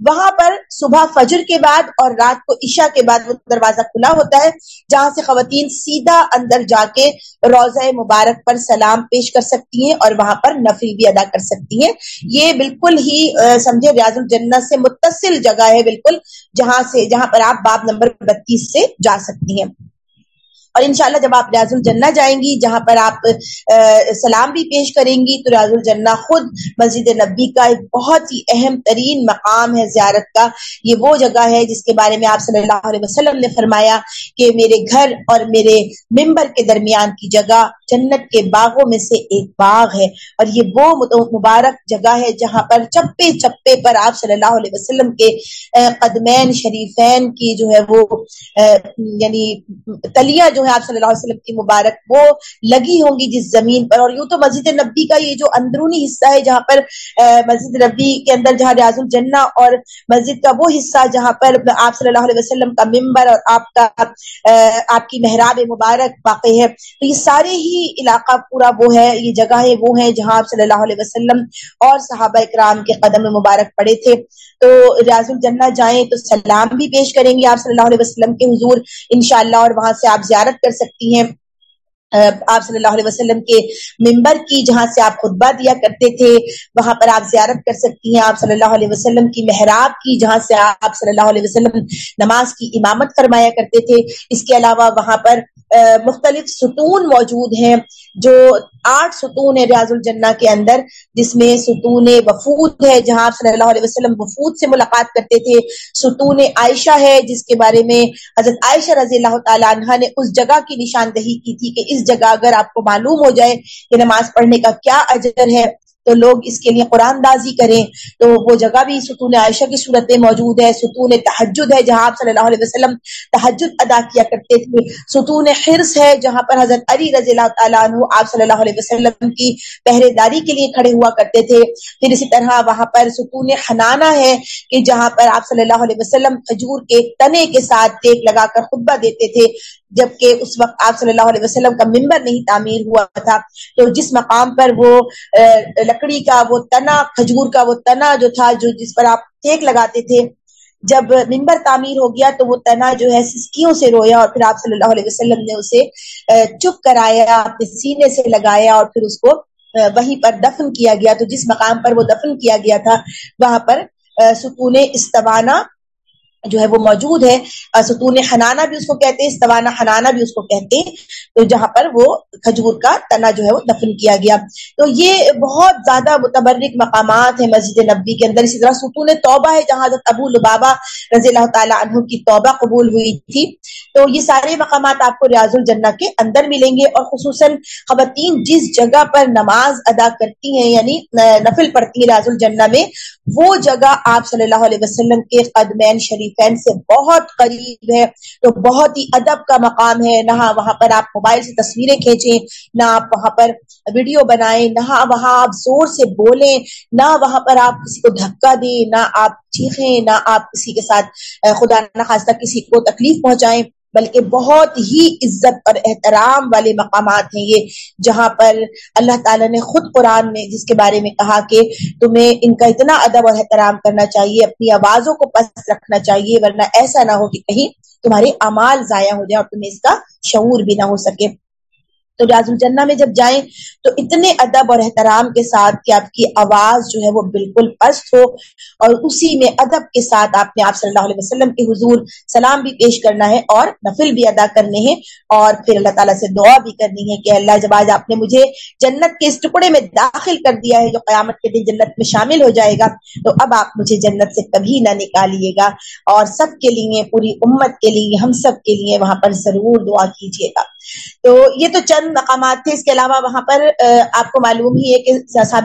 وہاں پر صبح فجر کے بعد اور رات کو عشاء کے بعد وہ دروازہ کھلا ہوتا ہے، جہاں سے خواتین سیدھا اندر جا کے روزہ مبارک پر سلام پیش کر سکتی ہیں اور وہاں پر نفری بھی ادا کر سکتی ہیں۔ یہ بالکل ہی سمجھے ریاض الجنہ سے متصل جگہ ہے بالکل، جہاں سے جہاں پر آپ باب نمبر بتیس سے جا سکتی ہیں۔ اور انشاءاللہ جب آپ ریاض الجنہ جائیں گی، جہاں پر آپ سلام بھی پیش کریں گی، تو ریاض الجنہ خود مسجد نبی کا ایک بہت ہی اہم ترین مقام ہے، زیارت کا۔ یہ وہ جگہ ہے جس کے بارے میں آپ صلی اللہ علیہ وسلم نے فرمایا کہ میرے گھر اور میرے ممبر کے درمیان کی جگہ جنت کے باغوں میں سے ایک باغ ہے۔ اور یہ وہ مبارک جگہ ہے جہاں پر چپے چپے پر آپ صلی اللہ علیہ وسلم کے قدمین شریفین کی جو ہے وہ یعنی تلیا جو ہے آپ صلی اللہ علیہ وسلم کی مبارک وہ لگی ہوں گی جس زمین پر۔ اور یوں تو مسجد نبی کا یہ جو اندرونی حصہ ہے جہاں پر مسجد نبی کے اندر جہاں ریاض الجنہ اور مسجد کا وہ حصہ جہاں پر آپ صلی اللہ علیہ وسلم کا ممبر اور آپ کا آپ کی محراب مبارک واقع ہے۔ تو یہ سارے ہی علاقہ پورا وہ ہے، یہ جگہ ہے وہ ہے جہاں آپ صلی اللہ علیہ وسلم اور صحابہ اکرام کے قدم مبارک پڑے تھے۔ تو ریاض الجنہ جائیں تو سلام بھی پیش کریں گے آپ صلی اللہ علیہ وسلم کے حضور انشاءاللہ اور وہاں سے آپ زیارت کر سکتی ہیں۔ آپ صلی اللہ علیہ وسلم کے ممبر کی جہاں سے آپ خطبہ دیا کرتے تھے، وہاں پر آپ زیارت کر سکتی ہیں۔ آپ صلی اللہ علیہ وسلم کی محراب کی جہاں سے آپ صلی اللہ علیہ وسلم نماز کی امامت فرمایا کرتے تھے۔ اس کے علاوہ وہاں پر مختلف ستون موجود ہیں۔ جو آٹھ ستون ہے ریاض الجنہ کے اندر، جس میں ستون وفود ہے جہاں آپ صلی اللہ علیہ وسلم وفود سے ملاقات کرتے تھے۔ ستون عائشہ ہے، جس کے بارے میں حضرت عائشہ رضی اللہ تعالیٰ عنہ نے اس جگہ کی نشاندہی کی تھی کہ اس جگہ اگر آپ کو معلوم ہو جائے کہ نماز پڑھنے کا کیا اجر ہے تو لوگ اس کے لیے قرآن دازی کریں۔ تو وہ جگہ بھی ستون عائشہ کی صورت میں موجود ہے، ستون تحجد ہے، جہاں آپ صلی اللہ علیہ وسلم تحجد ادا کیا کرتے تھے۔ ستون حرص ہے، جہاں پر حضرت علی رضی اللہ تعالیٰ عنہ آپ صلی اللہ علیہ وسلم کی پہرے داری کے لیے کھڑے ہوا کرتے تھے۔ پھر اسی طرح وہاں پر ستون حنانہ ہے کہ جہاں پر آپ صلی اللہ علیہ وسلم کھجور کے تنے کے ساتھ ٹیک لگا کر خطبہ دیتے تھے، جبکہ اس وقت آپ صلی اللہ علیہ وسلم کا ممبر نہیں تعمیر ہوا تھا۔ تو جس مقام پر وہ لکڑی کا، وہ تنا، کھجور کا، وہ تنا جو تھا، جو جس پر آپ ٹیک لگاتے تھے، جب ممبر تعمیر ہو گیا تو وہ تنا جو ہے سسکیوں سے رویا اور پھر آپ صلی اللہ علیہ وسلم نے اسے چپ کرایا، اپنے سینے سے لگایا اور پھر اس کو وہیں پر دفن کیا گیا تو جس مقام پر وہ دفن کیا گیا تھا، وہاں پر سکون استوانہ جو ہے وہ موجود ہے ستون حنانہ بھی اس کو کہتے ہیں، استوانہ حنانہ بھی اس کو کہتے ہیں۔ تو جہاں پر وہ کھجور کا تنا جو ہے وہ دفن کیا گیا۔ تو یہ بہت زیادہ متبرک مقامات ہیں مسجد نبی کے اندر۔ اسی طرح ستون توبہ ہے، جہاں حضرت ابو لبابا رضی اللہ تعالیٰ عنہ کی توبہ قبول ہوئی تھی۔ تو یہ سارے مقامات آپ کو ریاض الجنہ کے اندر ملیں گے اور خصوصاً خواتین جس جگہ پر نماز ادا کرتی ہیں یعنی نفل پڑتی ہے ریاض الجنہ میں، وہ جگہ آپ صلی اللہ علیہ وسلم کے قدمین شریف فین سے بہت قریب ہے، تو بہت ہی ادب کا مقام ہے۔ نہ وہاں پر آپ موبائل سے تصویریں کھینچیں، نہ آپ وہاں پر ویڈیو بنائیں، نہ وہاں آپ زور سے بولیں، نہ وہاں پر آپ کسی کو دھکا دیں، نہ آپ چیخیں، نہ آپ کسی کے ساتھ خدا نخواستہ کسی کو تکلیف پہنچائیں۔ بلکہ بہت ہی عزت اور احترام والے مقامات ہیں یہ، جہاں پر اللہ تعالیٰ نے خود قرآن میں جس کے بارے میں کہا کہ تمہیں ان کا اتنا ادب اور احترام کرنا چاہیے، اپنی آوازوں کو پس رکھنا چاہیے، ورنہ ایسا نہ ہو کہ کہیں تمہارے امال ضائع ہو جائے اور تمہیں اس کا شعور بھی نہ ہو سکے۔ تو جی ریاض الجنہ میں جب جائیں تو اتنے ادب اور احترام کے ساتھ کہ آپ کی آواز جو ہے وہ بالکل پست ہو اور اسی میں ادب کے ساتھ آپ نے آپ صلی اللہ علیہ وسلم کے حضور سلام بھی پیش کرنا ہے اور نفل بھی ادا کرنے ہیں اور پھر اللہ تعالیٰ سے دعا بھی کرنی ہے کہ اللہ جب آج آپ نے مجھے جنت کے اس ٹکڑے میں داخل کر دیا ہے جو قیامت کے دن جنت میں شامل ہو جائے گا تو اب آپ مجھے جنت سے کبھی نہ نکالیے گا اور سب کے لیے پوری امت کے لیے ہم سب کے لیے وہاں پر ضرور دعا کیجیے گا تو یہ تو چند چند مقامات تھے، اس کے علاوہ وہاں پر آپ کو معلوم ہی ہے کہ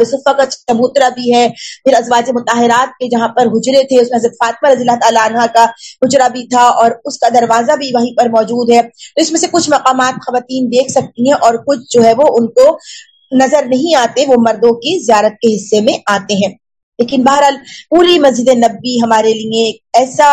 صفا کا چبوترا بھی ہے، پھر ازواج متحرات کے جہاں پر حجرے تھے، اس میں حضرت فاطمہ رضی اللہ تعالیٰ عنہ کا حجرا بھی تھا اور اس کا دروازہ بھی وہیں پر موجود ہے۔ تو اس میں سے کچھ مقامات خواتین دیکھ سکتی ہیں اور کچھ جو ہے وہ ان کو نظر نہیں آتے، وہ مردوں کی زیارت کے حصے میں آتے ہیں۔ لیکن بہرحال پوری مسجد نبی ہمارے لیے ایسا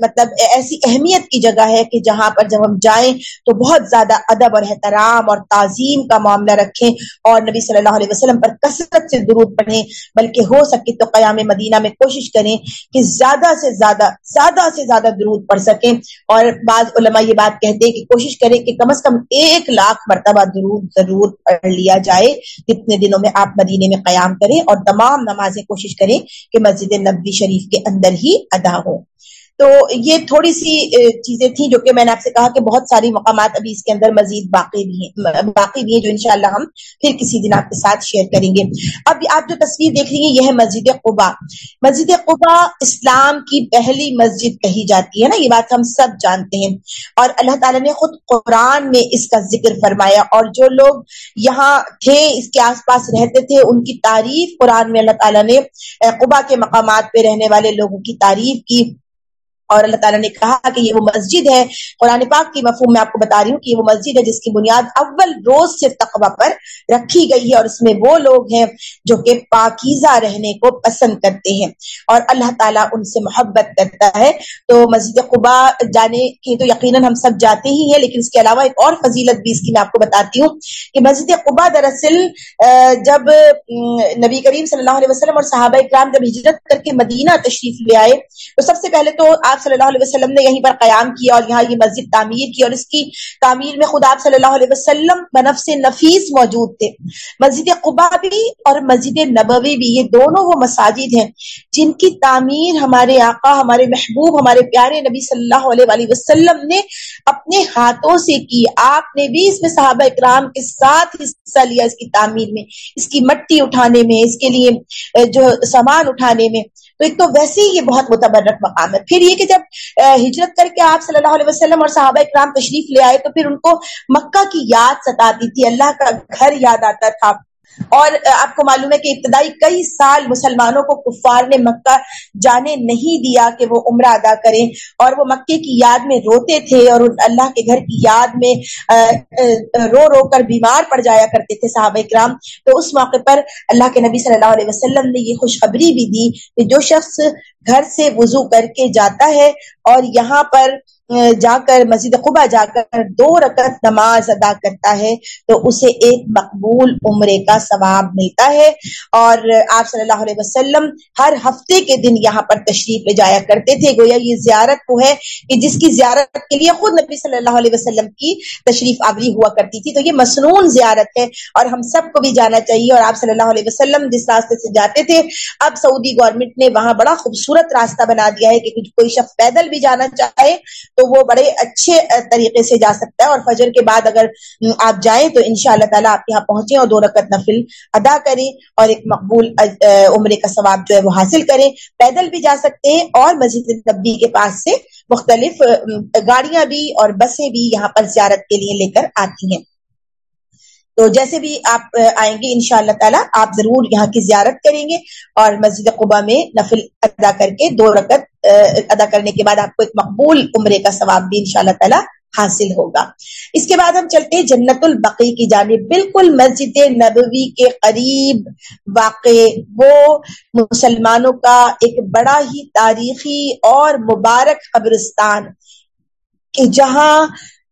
مطلب ایسی اہمیت کی جگہ ہے کہ جہاں پر جب ہم جائیں تو بہت زیادہ ادب اور احترام اور تعظیم کا معاملہ رکھیں اور نبی صلی اللہ علیہ وسلم پر کثرت سے درود پڑھیں، بلکہ ہو سکے تو قیام مدینہ میں کوشش کریں کہ زیادہ سے زیادہ زیادہ سے زیادہ درود پڑھ سکیں اور بعض علماء یہ بات کہتے ہیں کہ کوشش کریں کہ کم از کم ایک لاکھ مرتبہ درود ضرور پڑھ لیا جائے جتنے دنوں میں آپ مدینے میں قیام کریں اور تمام نمازیں کوشش کریں کہ مسجد نبی شریف کے اندر ہی ادا ہو تو یہ تھوڑی سی چیزیں تھیں جو کہ میں نے آپ سے کہا کہ بہت ساری مقامات ابھی اس کے اندر مزید باقی بھی ہیں باقی بھی ہیں جو انشاءاللہ ہم پھر کسی دن آپ کے ساتھ شیئر کریں گے۔ اب آپ جو تصویر دیکھ رہی ہیں، یہ ہے مسجد قبا مسجد قبا اسلام کی پہلی مسجد کہی جاتی ہے نا، یہ بات ہم سب جانتے ہیں۔ اور اللہ تعالیٰ نے خود قرآن میں اس کا ذکر فرمایا۔ اور جو لوگ یہاں تھے، اس کے آس پاس رہتے تھے، ان کی تعریف قرآن میں اللہ تعالیٰ نے قبا کے مقامات پہ رہنے والے لوگوں کی تعریف کی۔ اور اللہ تعالیٰ نے کہا کہ یہ وہ مسجد ہے۔ قرآن پاک کی مفہوم میں آپ کو بتا رہی ہوں کہ یہ وہ مسجد ہے جس کی بنیاد اول روز سے تقوی پر رکھی گئی ہے اور اس میں وہ لوگ ہیں جو کہ پاکیزہ رہنے کو پسند کرتے ہیں اور اللہ تعالیٰ ان سے محبت کرتا ہے۔ تو مسجد قبا جانے کی تو یقیناً ہم سب جاتے ہی ہیں، لیکن اس کے علاوہ ایک اور فضیلت بھی اس کی میں آپ کو بتاتی ہوں کہ مسجد قبا دراصل جب نبی کریم صلی اللہ علیہ وسلم اور صحابہ اکرام جب ہجرت کر کے مدینہ تشریف لے آئے، تو سب سے پہلے تو آپ صلی اللہ علیہ وسلم نے یہیں پر قیام کیا اور یہاں یہ مسجد تعمیر کی اور اس کی تعمیر میں خود آپ صلی اللہ علیہ وسلم بنفس نفیس موجود تھے۔ مسجد قبا بھی اور مسجد نبوی بھی، یہ دونوں وہ مساجد ہیں جن کی تعمیر ہمارے آقا، ہمارے محبوب، ہمارے پیارے نبی صلی اللہ علیہ وآلہ وسلم نے اپنے ہاتھوں سے کی۔ آپ نے بھی اس میں صحابہ اکرام کے ساتھ حصہ لیا اس کی تعمیر میں، اس کی مٹی اٹھانے میں، اس کے لیے، جو سامان اٹھانے میں۔ تو ایک تو ویسے ہی یہ بہت متبرک مقام ہے۔ پھر یہ کہ جب ہجرت کر کے آپ صلی اللہ علیہ وسلم اور صحابہ اکرام تشریف لے آئے تو پھر ان کو مکہ کی یاد ستاتی تھی، اللہ کا گھر یاد آتا تھا۔ اور آپ کو معلوم ہے کہ ابتدائی کئی سال مسلمانوں کو کفار نے مکہ جانے نہیں دیا کہ وہ عمرہ ادا کریں، اور وہ مکے کی یاد میں روتے تھے اور اللہ کے گھر کی یاد میں رو رو کر بیمار پڑ جایا کرتے تھے صحابہ اکرام۔ تو اس موقع پر اللہ کے نبی صلی اللہ علیہ وسلم نے یہ خوشخبری بھی دی کہ جو شخص گھر سے وضو کر کے جاتا ہے اور یہاں پر جا کر مسجد قبا جا کر دو رکعت نماز ادا کرتا ہے تو اسے ایک مقبول عمرے کا ثواب ملتا ہے اور آپ صلی اللہ علیہ وسلم ہر ہفتے کے دن یہاں پر تشریف لے جایا کرتے تھے۔ گویا یہ زیارت وہ ہے کہ جس کی زیارت کے لیے خود نبی صلی اللہ علیہ وسلم کی تشریف آوری ہوا کرتی تھی۔ تو یہ مصنون زیارت ہے اور ہم سب کو بھی جانا چاہیے اور آپ صلی اللہ علیہ وسلم جس راستے سے جاتے تھے، اب سعودی گورنمنٹ نے وہاں بڑا خوبصورت راستہ بنا دیا ہے کہ کوئی شخص پیدل بھی جانا چاہے تو وہ بڑے اچھے طریقے سے جا سکتا ہے اور فجر کے بعد اگر آپ جائیں تو ان شاء اللہ تعالیٰ آپ یہاں پہنچیں اور دو رکعت نفل ادا کریں اور ایک مقبول عمرے کا ثواب جو ہے وہ حاصل کریں۔ پیدل بھی جا سکتے ہیں اور مسجد نبی کے پاس سے مختلف گاڑیاں بھی اور بسیں بھی یہاں پر زیارت کے لیے لے کر آتی ہیں۔ تو جیسے بھی آپ آئیں گے ان شاء اللہ تعالیٰ آپ ضرور یہاں کی زیارت کریں گے اور مسجد قبا میں نفل ادا کر کے دو رکعت ادا کرنے کے بعد آپ کو ایک مقبول عمرے کا ثواب بھی ان شاء اللہ تعالیٰ حاصل ہوگا۔ اس کے بعد ہم چلتے ہیں جنت البقی کی جانب۔ بالکل مسجد نبوی کے قریب واقع وہ مسلمانوں کا ایک بڑا ہی تاریخی اور مبارک قبرستان کہ جہاں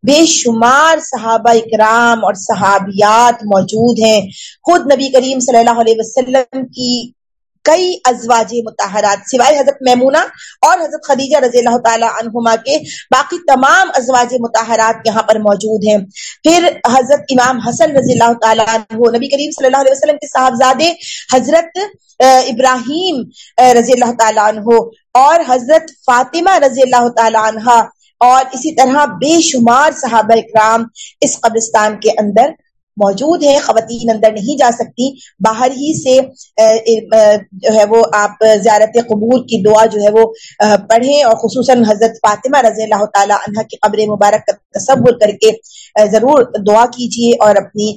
بے شمار صحابہ اکرام اور صحابیات موجود ہیں۔ خود نبی کریم صلی اللہ علیہ وسلم کی کئی ازواج متحرات سوائے حضرت میمونہ اور حضرت خدیجہ رضی اللہ تعالی عنہما کے باقی تمام ازواج متحرات یہاں پر موجود ہیں۔ پھر حضرت امام حسن رضی اللہ تعالیٰ عنہ، نبی کریم صلی اللہ علیہ وسلم کے صاحبزادے حضرت ابراہیم رضی اللہ تعالیٰ عنہ اور حضرت فاطمہ رضی اللہ تعالیٰ عنہ اور اسی طرح بے شمار صحابہ اکرام اس قبرستان کے اندر موجود ہیں۔ خواتین اندر نہیں جا سکتی۔ باہر ہی سے جو ہے وہ آپ زیارت قبور کی دعا جو ہے وہ پڑھیں اور خصوصاً حضرت فاطمہ رضی اللہ تعالی عنہ کی قبر مبارک کا تصور کر کے ضرور دعا کیجیے اور اپنی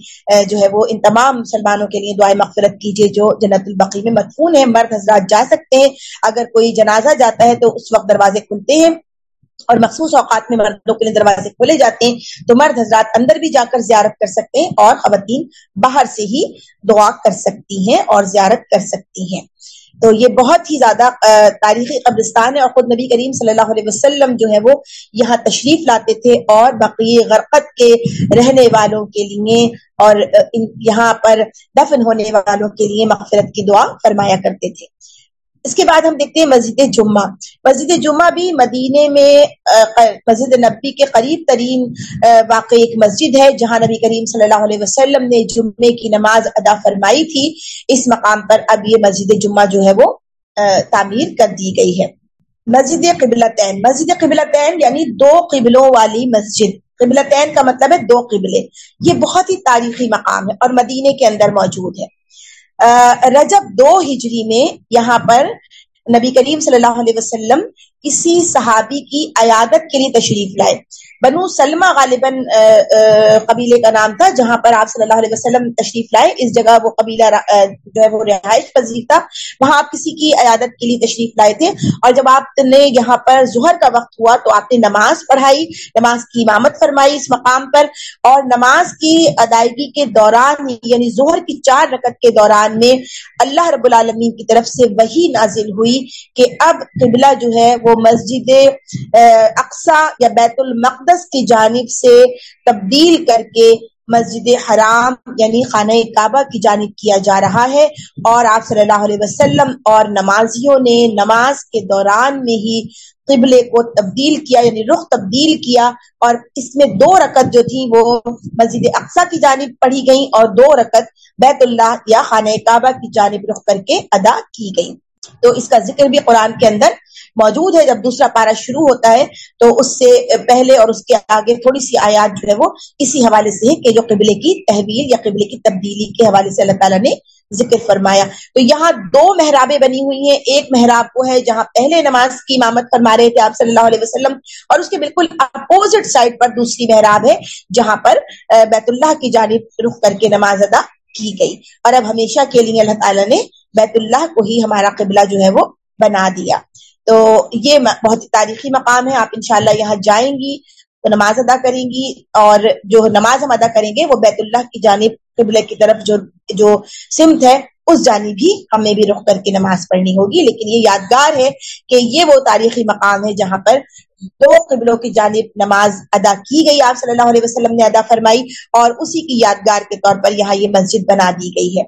جو ہے وہ ان تمام مسلمانوں کے لیے دعائیں مغفرت کیجیے جو جنت البقی میں مدفون ہیں۔ مرد حضرات جا سکتے ہیں۔ اگر کوئی جنازہ جاتا ہے تو اس وقت دروازے کھلتے ہیں۔ اور مخصوص اوقات میں مردوں کے لیے دروازے کھولے جاتے ہیں تو مرد حضرات اندر بھی جا کر زیارت کر سکتے ہیں اور خواتین باہر سے ہی دعا کر سکتی ہیں اور زیارت کر سکتی ہیں۔ تو یہ بہت ہی زیادہ تاریخی قبرستان ہے اور خود نبی کریم صلی اللہ علیہ وسلم جو ہے وہ یہاں تشریف لاتے تھے اور بقی غرقت کے رہنے والوں کے لیے اور یہاں پر دفن ہونے والوں کے لیے مغفرت کی دعا فرمایا کرتے تھے۔ اس کے بعد ہم دیکھتے ہیں مسجد جمعہ۔ مسجد جمعہ بھی مدینے میں مسجد نبی کے قریب ترین واقع ایک مسجد ہے، جہاں نبی کریم صلی اللہ علیہ وسلم نے جمعے کی نماز ادا فرمائی تھی۔ اس مقام پر اب یہ مسجد جمعہ جو ہے وہ تعمیر کر دی گئی ہے۔ مسجد قبلتین۔ مسجد قبلتین یعنی دو قبلوں والی مسجد۔ قبلتین کا مطلب ہے دو قبلے۔ یہ بہت ہی تاریخی مقام ہے اور مدینے کے اندر موجود ہے۔ رجب دو ہجری میں یہاں پر نبی کریم صلی اللہ علیہ وسلم کسی صحابی کی عیادت کے لیے تشریف لائے۔ بنو سلمہ غالباً قبیلے کا نام تھا، جہاں پر آپ صلی اللہ علیہ وسلم تشریف لائے۔ اس جگہ وہ قبیلہ جو ہے وہ رہائش پذیر تھا۔ وہاں آپ کسی کی عیادت کے لیے تشریف لائے تھے۔ اور جب آپ نے یہاں پر ظہر کا وقت ہوا تو آپ نے نماز پڑھائی، نماز کی امامت فرمائی اس مقام پر۔ اور نماز کی ادائیگی کے دوران یعنی ظہر کی چار رکعت کے دوران میں اللہ رب العالمین کی طرف سے وہی نازل ہوئی کہ اب قبلہ جو ہے وہ مسجد اقسا یا بیت المقدس کی جانب سے تبدیل کر کے مسجد حرام یعنی خانہ کعبہ کی جانب کیا جا رہا ہے۔ اور آپ صلی اللہ علیہ وسلم اور نمازیوں نے نماز کے دوران میں ہی قبلے کو تبدیل کیا یعنی رخ تبدیل کیا۔ اور اس میں دو رکت جو تھی وہ مسجد اقسا کی جانب پڑھی گئی اور دو رکت بیت اللہ یا خانہ کعبہ کی جانب رخ کر کے ادا کی گئی تو اس کا ذکر بھی قرآن کے اندر موجود ہے، جب دوسرا پارا شروع ہوتا ہے، تو اس سے پہلے اور اس کے آگے تھوڑی سی آیات جو ہے وہ اسی حوالے سے ہے کہ جو قبلے کی تحویل یا قبلے کی تبدیلی کے حوالے سے اللہ تعالیٰ نے ذکر فرمایا۔ تو یہاں دو محرابیں بنی ہوئی ہیں۔ ایک محراب وہ ہے جہاں پہلے نماز کی امامت فرما رہے تھے آپ صلی اللہ علیہ وسلم، اور اس کے بالکل اپوزٹ سائڈ پر دوسری محراب ہے جہاں پر بیت اللہ کی جانب رخ کر کے نماز ادا کی گئی۔ اور اب ہمیشہ کے لیے اللہ تعالیٰ نے بیت اللہ کو ہی ہمارا قبلہ جو ہے وہ بنا دیا۔ تو یہ بہت ہی تاریخی مقام ہے، آپ انشاءاللہ یہاں جائیں گی، تو نماز ادا کریں گی اور جو نماز ہم ادا کریں گے، وہ بیت اللہ کی جانب قبلے کی طرف جو جو سمت ہے، اس جانب بھی ہمیں بھی رخ کر کے نماز پڑھنی ہوگی۔ لیکن یہ یادگار ہے کہ یہ وہ تاریخی مقام ہے جہاں پر دو قبلوں کی جانب نماز ادا کی گئی، آپ صلی اللہ علیہ وسلم نے ادا فرمائی اور اسی کی یادگار کے طور پر یہاں یہ مسجد بنا دی گئی ہے۔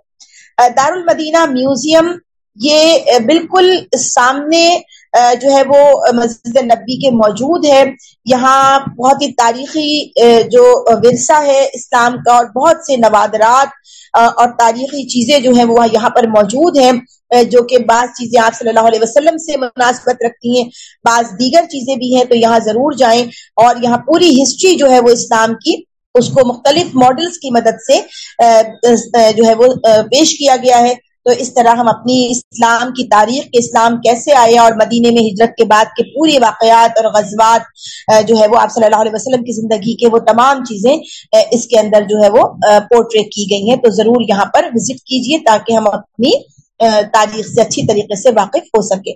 دار المدینہ میوزیم یہ بالکل سامنے جو ہے وہ مسجد نبی کے موجود ہے یہاں بہت ہی تاریخی جو ورثہ ہے اسلام کا اور بہت سے نوادرات اور تاریخی چیزیں جو ہیں وہ یہاں پر موجود ہیں جو کہ بعض چیزیں آپ صلی اللہ علیہ وسلم سے مناسبت رکھتی ہیں، بعض دیگر چیزیں بھی ہیں، تو یہاں ضرور جائیں۔ اور یہاں پوری ہسٹری جو ہے وہ اسلام کی، اس کو مختلف ماڈلز کی مدد سے جو ہے وہ پیش کیا گیا ہے۔ تو اس طرح ہم اپنی اسلام کی تاریخ کے اسلام کیسے آیا اور مدینے میں ہجرت کے بعد کے پورے واقعات اور غزوات جو ہے وہ آپ صلی اللہ علیہ وسلم کی زندگی کے وہ تمام چیزیں اس کے اندر جو ہے وہ پورٹریٹ کی گئی ہیں۔ تو ضرور یہاں پر وزٹ کیجیے تاکہ ہم اپنی تاریخ سے اچھی طریقے سے واقف ہو سکے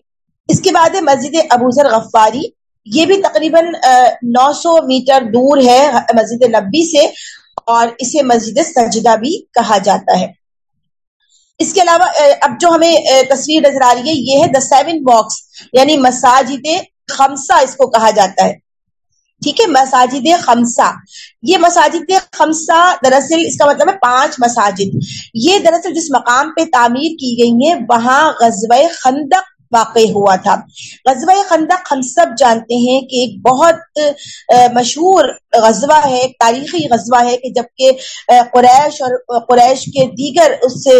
اس کے بعد ہے مسجد ابوذر غفاری۔ یہ بھی تقریباً نو سو میٹر دور ہے مسجد نبی سے اور اسے مسجد سجدہ بھی کہا جاتا ہے۔ اس کے علاوہ اب جو ہمیں تصویر نظر آ رہی ہے، یہ ہے دا سیون باکس یعنی مساجد خمسہ اس کو کہا جاتا ہے۔ ٹھیک ہے؟ مساجد خمسہ۔ یہ مساجد خمسہ دراصل، اس کا مطلب ہے پانچ مساجد۔ یہ دراصل جس مقام پہ تعمیر کی گئی ہیں، وہاں غزوہ خندق واقع ہوا تھا۔ غزوہ خندق ہم سب جانتے ہیں کہ ایک بہت مشہور غزوہ ہے، ایک تاریخی غزوہ ہے کہ جبکہ قریش اور قریش کے دیگر اس سے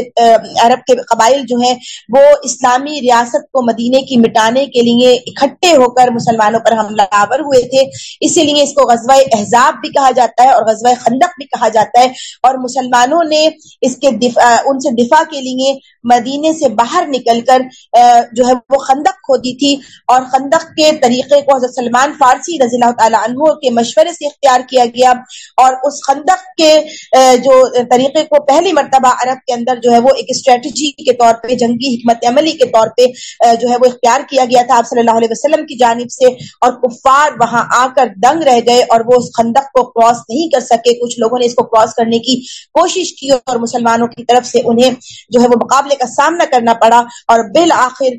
عرب کے قبائل جو ہیں، وہ اسلامی ریاست کو مدینے کی مٹانے کے لیے اکٹھے ہو کر مسلمانوں پر حملہ آور ہوئے تھے۔ اسی لیے اس کو غزوہ احزاب بھی کہا جاتا ہے اور غزوہ خندق بھی کہا جاتا ہے۔ اور مسلمانوں نے اس کے دفاع ان سے دفاع کے لیے مدینے سے باہر نکل کر جو ہے وہ خندق کھودی تھی اور خندق کے طریقے کو حضرت سلمان فارسی رضی اللہ تعالیٰ عنہ کے مشورے سے اختیار کیا گیا اور اس خندق کے جو طریقے کو پہلی مرتبہ عرب کے اندر جو ہے وہ ایک اسٹریٹجی کے طور پہ، جنگی حکمت عملی کے طور پہ جو ہے وہ اختیار کیا گیا تھا آپ صلی اللہ علیہ وسلم کی جانب سے اور کفار وہاں آ کر دنگ رہ گئے اور وہ اس خندق کو کراس نہیں کر سکے۔ کچھ لوگوں نے اس کو کراس کرنے کی کوشش کی اور مسلمانوں کی طرف سے انہیں جو ہے وہ مقابلے کا سامنا کرنا پڑا اور بالآخر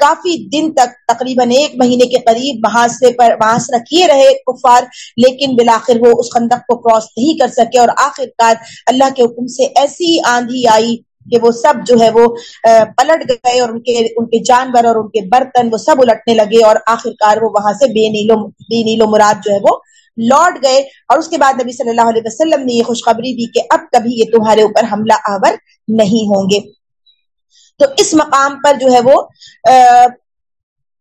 کافی دن تک تقریباً ایک مہینے کے قریب محاصرے پر محاصرہ کیے رہے کفار، لیکن بالآخر وہ اس خندق کو کراس نہیں کر سکے اور آخر کار اللہ کے حکم سے ایسی آندھی آئی کہ وہ سب جو ہے وہ پلٹ گئے اور ان کے ان کے جانور اور ان کے برتن وہ سب الٹنے لگے اور آخر کار وہ وہاں سے بے نیلو بے نیلو مراد جو ہے وہ لوٹ گئے اور اس کے بعد نبی صلی اللہ علیہ وسلم نے یہ خوشخبری دی کہ اب کبھی یہ تمہارے اوپر حملہ آور نہیں ہوں گے۔ تو اس مقام پر جو ہے وہ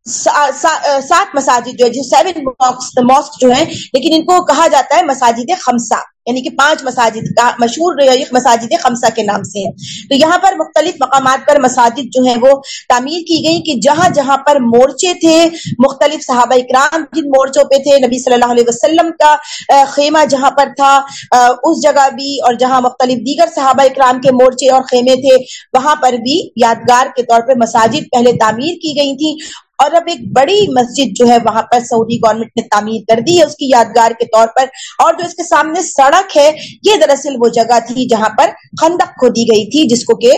سات مساجد جو ہے سیون ماسک جو ہیں، لیکن ان کو کہا جاتا ہے مساجد خمسہ یعنی کہ پانچ مساجد کا مشہور مساجد خمسہ کے نام سے ہے تو یہاں پر مختلف مقامات پر مساجد جو ہیں، وہ تعمیر کی گئی کہ جہاں جہاں پر مورچے تھے، مختلف صحابہ اکرام جن مورچوں پہ تھے، نبی صلی اللہ علیہ وسلم کا خیمہ جہاں پر تھا اس جگہ بھی، اور جہاں مختلف دیگر صحابہ اکرام کے مورچے اور خیمے تھے، وہاں پر بھی یادگار کے طور پر مساجد پہلے تعمیر کی گئی تھی اور اب ایک بڑی مسجد جو ہے وہاں پر سعودی گورنمنٹ نے تعمیر کر دی ہے اس کی یادگار کے طور پر اور جو اس کے سامنے سڑک ہے، یہ دراصل وہ جگہ تھی جہاں پر خندق کھودی گئی تھی، جس کو کہ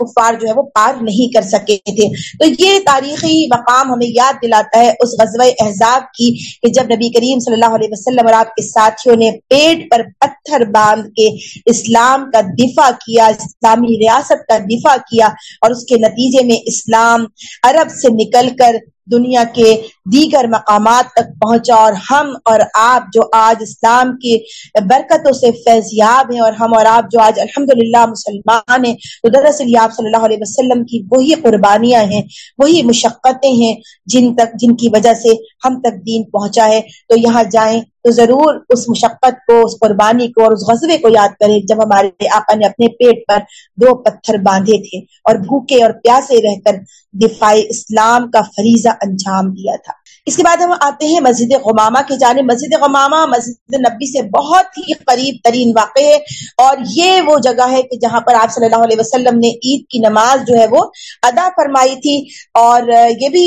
کفار جو ہے وہ پار نہیں کر سکے تھے۔ تو یہ تاریخی مقام ہمیں یاد دلاتا ہے اس غزوہ احزاب کی کہ جب نبی کریم صلی اللہ علیہ وسلم اور آپ کے ساتھیوں نے پیٹ پر پتھر باندھ کے اسلام کا دفاع کیا، اسلامی ریاست کا دفاع کیا اور اس کے نتیجے میں اسلام عرب سے نکل کر کر دنیا کے دیگر مقامات تک پہنچا اور ہم اور آپ جو آج اسلام کی برکتوں سے فیضیاب ہیں اور ہم اور آپ جو آج الحمدللہ مسلمان ہیں، تو دراصل آپ صلی اللہ علیہ وسلم کی وہی قربانیاں ہیں، وہی مشقتیں ہیں جن تک، جن کی وجہ سے ہم تک دین پہنچا ہے۔ تو یہاں جائیں تو ضرور اس مشقت کو، اس قربانی کو اور اس غزبے کو یاد کریں جب ہمارے آقا نے اپنے پیٹ پر دو پتھر باندھے تھے اور بھوکے اور پیاسے رہ کر دفاع اسلام کا فریضہ انجام دیا تھا۔ اس کے بعد ہم آتے ہیں مسجد غمامہ کے جانے مسجد غمامہ مسجد نبی سے بہت ہی قریب ترین واقع ہے اور یہ وہ جگہ ہے کہ جہاں پر آپ صلی اللہ علیہ وسلم نے عید کی نماز جو ہے وہ ادا فرمائی تھی اور یہ بھی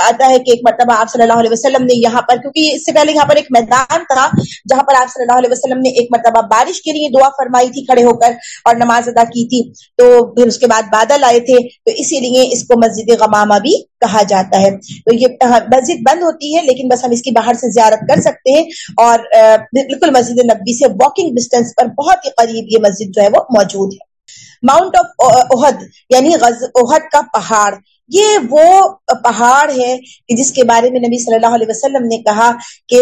آتا ہے کہ ایک مرتبہ آپ صلی اللہ علیہ وسلم نے یہاں پر، کیونکہ اس سے پہلے یہاں پر ایک میدان تھا جہاں پر آپ صلی اللہ علیہ وسلم نے ایک مرتبہ بارش کے لیے دعا فرمائی تھی کھڑے ہو کر اور نماز ادا کی تھی۔ تو پھر اس کے بعد بادل آئے تھے۔ تو اسی لیے اس کو مسجد غمامہ بھی کہا جاتا ہے۔ تو یہ مسجد بند ہوتی ہے، لیکن بس ہم اس کی باہر سے زیارت کر سکتے ہیں۔ اور بالکل مسجد نبی سے واکنگ ڈسٹینس پر بہت ہی قریب یہ مسجد جو ہے وہ موجود ہے۔ ماؤنٹ آف احد یعنی احد کا پہاڑ۔ یہ وہ پہاڑ ہے جس کے بارے میں نبی صلی اللہ علیہ وسلم نے کہا کہ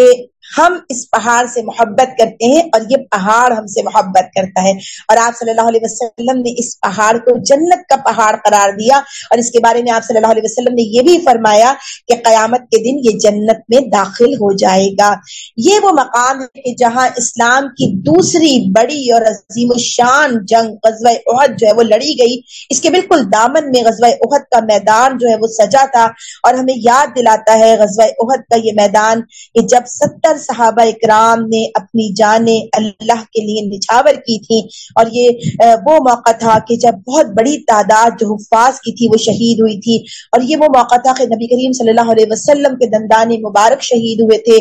ہم اس پہاڑ سے محبت کرتے ہیں اور یہ پہاڑ ہم سے محبت کرتا ہے۔ اور آپ صلی اللہ علیہ وسلم نے اس پہاڑ کو جنت کا پہاڑ قرار دیا۔ اور اس کے بارے میں آپ صلی اللہ علیہ وسلم نے یہ بھی فرمایا کہ قیامت کے دن یہ جنت میں داخل ہو جائے گا۔ یہ وہ مقام ہے کہ جہاں اسلام کی دوسری بڑی اور عظیم الشان جنگ غزوہ عہد جو ہے وہ لڑی گئی۔ اس کے بالکل دامن میں غزوہ عہد کا میدان جو ہے وہ سجا تھا۔ اور ہمیں یاد دلاتا ہے غزوہ عہد کا یہ میدان کہ جب ستر ہزار صحابہ اکرام نے اپنی جانیں اللہ کے لیے نچھاور کی تھی اور یہ وہ موقع تھا کہ جب بہت بڑی تعداد جو حفاظ کی تھی وہ شہید ہوئی تھی اور یہ وہ موقع تھا کہ نبی کریم صلی اللہ علیہ وسلم کے دندان مبارک شہید ہوئے تھے۔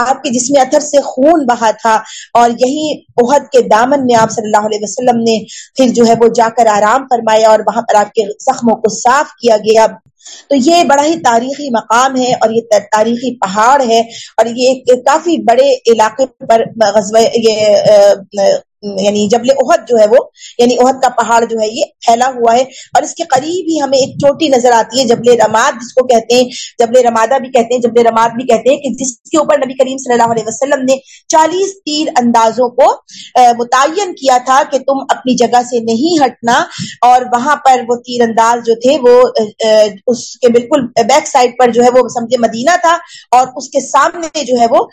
آپ کے جسم اتھر سے خون بہا تھا اور یہی عہد کے دامن میں آپ صلی اللہ علیہ وسلم نے پھر جو ہے وہ جا کر آرام فرمایا اور وہاں پر آپ کے زخموں کو صاف کیا گیا۔ تو یہ بڑا ہی تاریخی مقام ہے اور یہ تاریخی پہاڑ ہے اور یہ کافی بڑے علاقے پر یہ یعنی جبل عہد جو ہے وہ یعنی عہد کا پہاڑ جو ہے یہ پھیلا ہوا ہے اور اس کے قریب ہی ہمیں ایک چوٹی نظر آتی ہے جبل رماد جس کو کہتے ہیں جبل رمادہ بھی کہتے ہیں جبل رماد بھی کہتے ہیں کہ جس کے اوپر نبی کریم صلی اللہ علیہ وسلم نے چالیس تیر اندازوں کو متعین کیا تھا کہ تم اپنی جگہ سے نہیں ہٹنا اور وہاں پر وہ تیر انداز جو تھے وہ اس کے بالکل بیک سائڈ پر جو ہے وہ سمجھے مدینہ تھا اور اس کے سامنے جو ہے وہ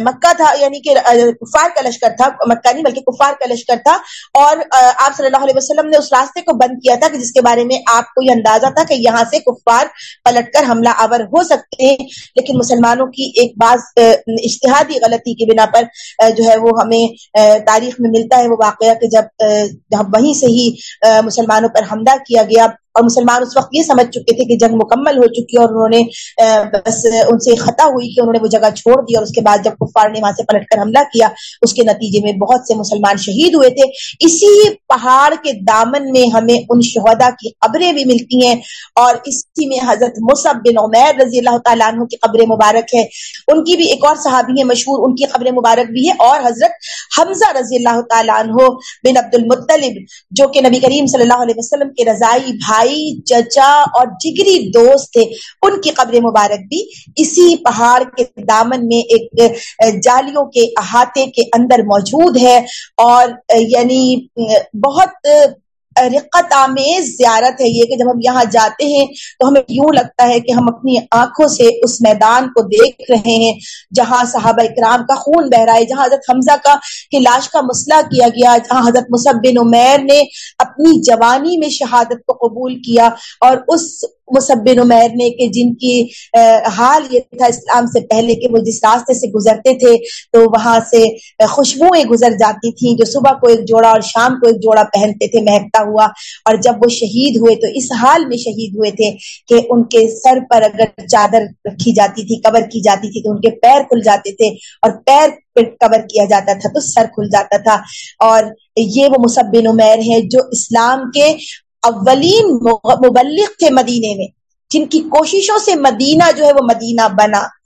مکہ تھا یعنی کہ کفار کا لشکر تھا، مکہ نہیں بلکہ کفار کا لشکر تھا اور آپ صلی اللہ علیہ وسلم نے اس راستے کو بند کیا تھا کہ جس کے بارے میں آپ کو یہ اندازہ تھا کہ یہاں سے کفار پلٹ کر حملہ آور ہو سکتے ہیں۔ لیکن مسلمانوں کی ایک بعض اشتہادی غلطی کی بنا پر جو ہے وہ ہمیں تاریخ میں ملتا ہے وہ واقعہ کہ جب وہیں سے ہی مسلمانوں پر حملہ کیا گیا۔ اور مسلمان اس وقت یہ سمجھ چکے تھے کہ جنگ مکمل ہو چکی اور انہوں نے بس ان سے خطا ہوئی کہ انہوں نے وہ جگہ چھوڑ دی اور اس کے بعد جب کفار نے وہاں سے پلٹ کر حملہ کیا، اس کے نتیجے میں بہت سے مسلمان شہید ہوئے تھے۔ اسی پہاڑ کے دامن میں ہمیں ان شہدا کی قبریں بھی ملتی ہیں۔ اور اسی میں حضرت مصب بن عمیر رضی اللہ تعالیٰ عنہ کی قبر مبارک ہے ان کی بھی ایک اور صحابی ہے مشہور، ان کی قبر مبارک بھی ہے اور حضرت حمزہ رضی اللہ تعالیٰ عنہ بن عبد المطلب جو کہ نبی کریم صلی اللہ علیہ وسلم کے رضائی بھائی بھائی، چچا اور جگری دوست تھے۔ ان کی قبر مبارک بھی اسی پہاڑ کے دامن میں ایک جالیوں کے احاطے کے اندر موجود ہے۔ اور یعنی بہت رقت آمیز زیارت ہے یہ کہ جب ہم یہاں جاتے ہیں تو ہمیں یوں لگتا ہے کہ ہم اپنی آنکھوں سے اس میدان کو دیکھ رہے ہیں جہاں صحابہ اکرام کا خون بہ رہا ہے، جہاں حضرت حمزہ کا کی لاش کا مسئلہ کیا گیا، جہاں حضرت مصب بن عمیر نے اپنی جوانی میں شہادت کو قبول کیا اور اس مصب عمیر نے کہ جن کی حال یہ تھا اسلام سے پہلے کہ وہ جس راستے سے گزرتے تھے تو وہاں سے خوشبوئیں گزر جاتی تھیں جو صبح کو ایک جوڑا اور شام کو ایک جوڑا پہنتے تھے، مہکتا ہوا ہوا اور جب وہ شہید ہوئے تو اس حال میں شہید ہوئے تھے کہ ان کے سر پر اگر چادر رکھی جاتی تھی، کور کی جاتی تھی، تو ان کے پیر کھل جاتے تھے اور پیر پہ کور کیا جاتا تھا تو سر کھل جاتا تھا۔ اور یہ وہ مصب عمیر ہے جو اسلام کے اولین مبلغ تھے مدینے میں، جن کی کوششوں سے مدینہ جو ہے وہ مدینہ بنا۔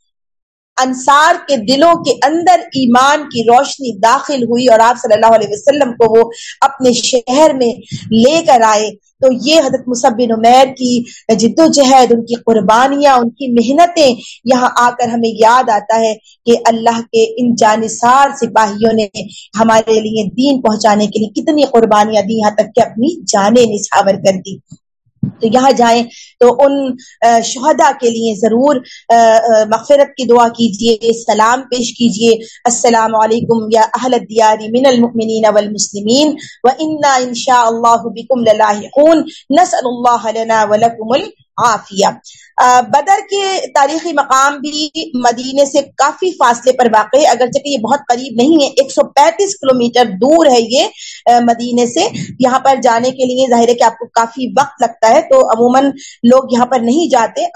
انصار کے دلوں کے اندر ایمان کی روشنی داخل ہوئی اور آپ صلی اللہ علیہ وسلم کو وہ اپنے شہر میں لے کر آئے۔ تو یہ حضرت مصب بن عمیر کی جد و جہد ان کی قربانیاں، ان کی محنتیں یہاں آ کر ہمیں یاد آتا ہے کہ اللہ کے ان جانسار سپاہیوں نے ہمارے لیے دین پہنچانے کے لیے کتنی قربانیاں دی، یہاں تک کہ اپنی جانیں نچھاور کر دی۔ تو یہاں جائیں تو ان شہدا کے لیے ضرور مغفرت کی دعا کیجیے سلام پیش کیجیے السلام علیکم یا اہل الدیار من المؤمنین والمسلمین۔ و ان انشاء اللہ بکم للاحقون نسأل اللہ لنا ولکم عافیہ۔ بدر کے تاریخی مقام بھی مدینے سے کافی فاصلے پر واقع ہے۔ اگرچہ کہ یہ بہت قریب نہیں ہے، ایک سو پینتیس کلو میٹر دور ہے یہ مدینے سے۔ یہاں پر جانے کے لیے ظاہر ہے کہ آپ کو کافی وقت لگتا ہے، تو عموماً لوگ یہاں پر نہیں جاتے۔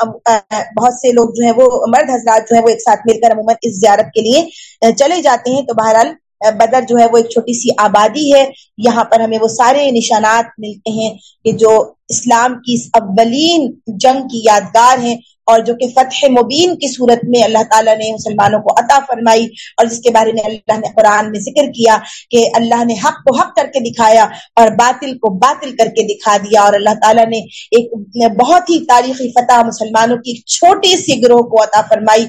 بہت سے لوگ جو ہیں وہ مرد حضرات جو ہیں وہ ایک ساتھ مل کر عموماً اس زیارت کے لیے چلے جاتے ہیں۔ تو بہرحال بدر جو ہے وہ ایک چھوٹی سی آبادی ہے۔ یہاں پر ہمیں وہ سارے نشانات ملتے ہیں کہ جو اسلام کی اس اولین جنگ کی یادگار ہیں اور جو کہ فتح مبین کی صورت میں اللہ تعالیٰ نے مسلمانوں کو عطا فرمائی اور جس کے بارے میں اللہ نے قرآن میں ذکر کیا کہ اللہ نے حق کو حق کر کے دکھایا اور باطل کو باطل کر کے دکھا دیا اور اللہ تعالیٰ نے ایک بہت ہی تاریخی فتح مسلمانوں کی ایک چھوٹی سی گروہ کو عطا فرمائی۔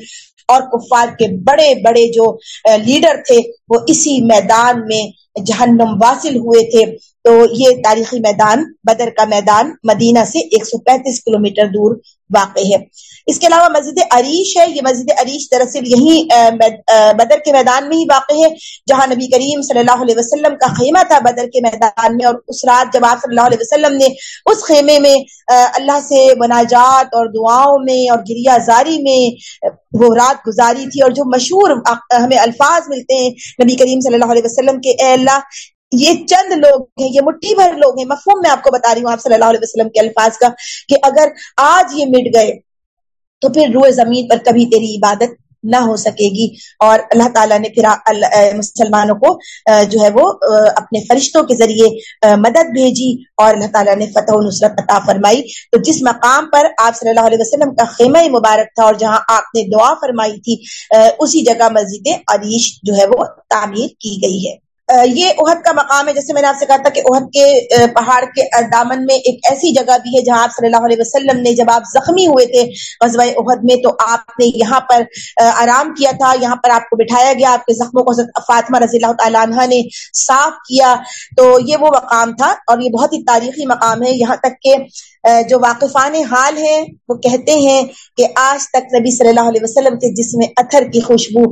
اور کفار کے بڑے بڑے جو لیڈر تھے، وہ اسی میدان میں جہنم واصل ہوئے تھے۔ تو یہ تاریخی میدان، بدر کا میدان مدینہ سے ایک سو پینتیس کلو دور واقع ہے۔ اس کے علاوہ مسجد عریش ہے، یہ مسجد عریش دراصل یہی بدر کے میدان میں ہی واقع ہے، جہاں نبی کریم صلی اللہ علیہ وسلم کا خیمہ تھا بدر کے میدان میں، اور اس رات جب آپ صلی اللہ علیہ وسلم نے اس خیمے میں اللہ سے مناجات اور دعاؤں میں اور گریا زاری میں، وہ رات گزاری تھی، اور جو مشہور ہمیں الفاظ ملتے ہیں، نبی کریم صلی اللہ علیہ وسلم کے، اے اللہ یہ چند لوگ ہیں، یہ مٹھی بھر لوگ ہیں، مفہوم میں آپ کو بتا رہی ہوں آپ صلی اللہ علیہ وسلم کے الفاظ کا کہ اگر آج یہ مٹ گئے تو پھر روئے زمین پر کبھی تیری عبادت نہ ہو سکے گی۔ اور اللہ تعالیٰ نے پھر مسلمانوں کو جو ہے وہ اپنے فرشتوں کے ذریعے مدد بھیجی اور اللہ تعالیٰ نے فتح و نصرت عطا فرمائی۔ تو جس مقام پر آپ صلی اللہ علیہ وسلم کا خیمہ مبارک تھا اور جہاں آپ نے دعا فرمائی تھی اسی جگہ مسجد عریش جو ہے وہ تعمیر کی گئی ہے۔ یہ عہد کا مقام ہے، جیسے میں نے آپ سے کہا تھا کہ عہد کے پہاڑ کے دامن میں ایک ایسی جگہ بھی ہے جہاں آپ صلی اللہ علیہ وسلم نے جب آپ زخمی ہوئے تھے غزوہ عہد میں، تو آپ نے یہاں پر آرام کیا تھا، یہاں پر آپ کو بٹھایا گیا، آپ کے زخموں کو فاطمہ رضی اللہ تعالیٰ عنہ نے صاف کیا، تو یہ وہ مقام تھا اور یہ بہت ہی تاریخی مقام ہے۔ یہاں تک کہ جو واقفان حال ہیں، وہ کہتے ہیں کہ آج تک نبی صلی اللہ علیہ وسلم کے جسم اتھر کی خوشبو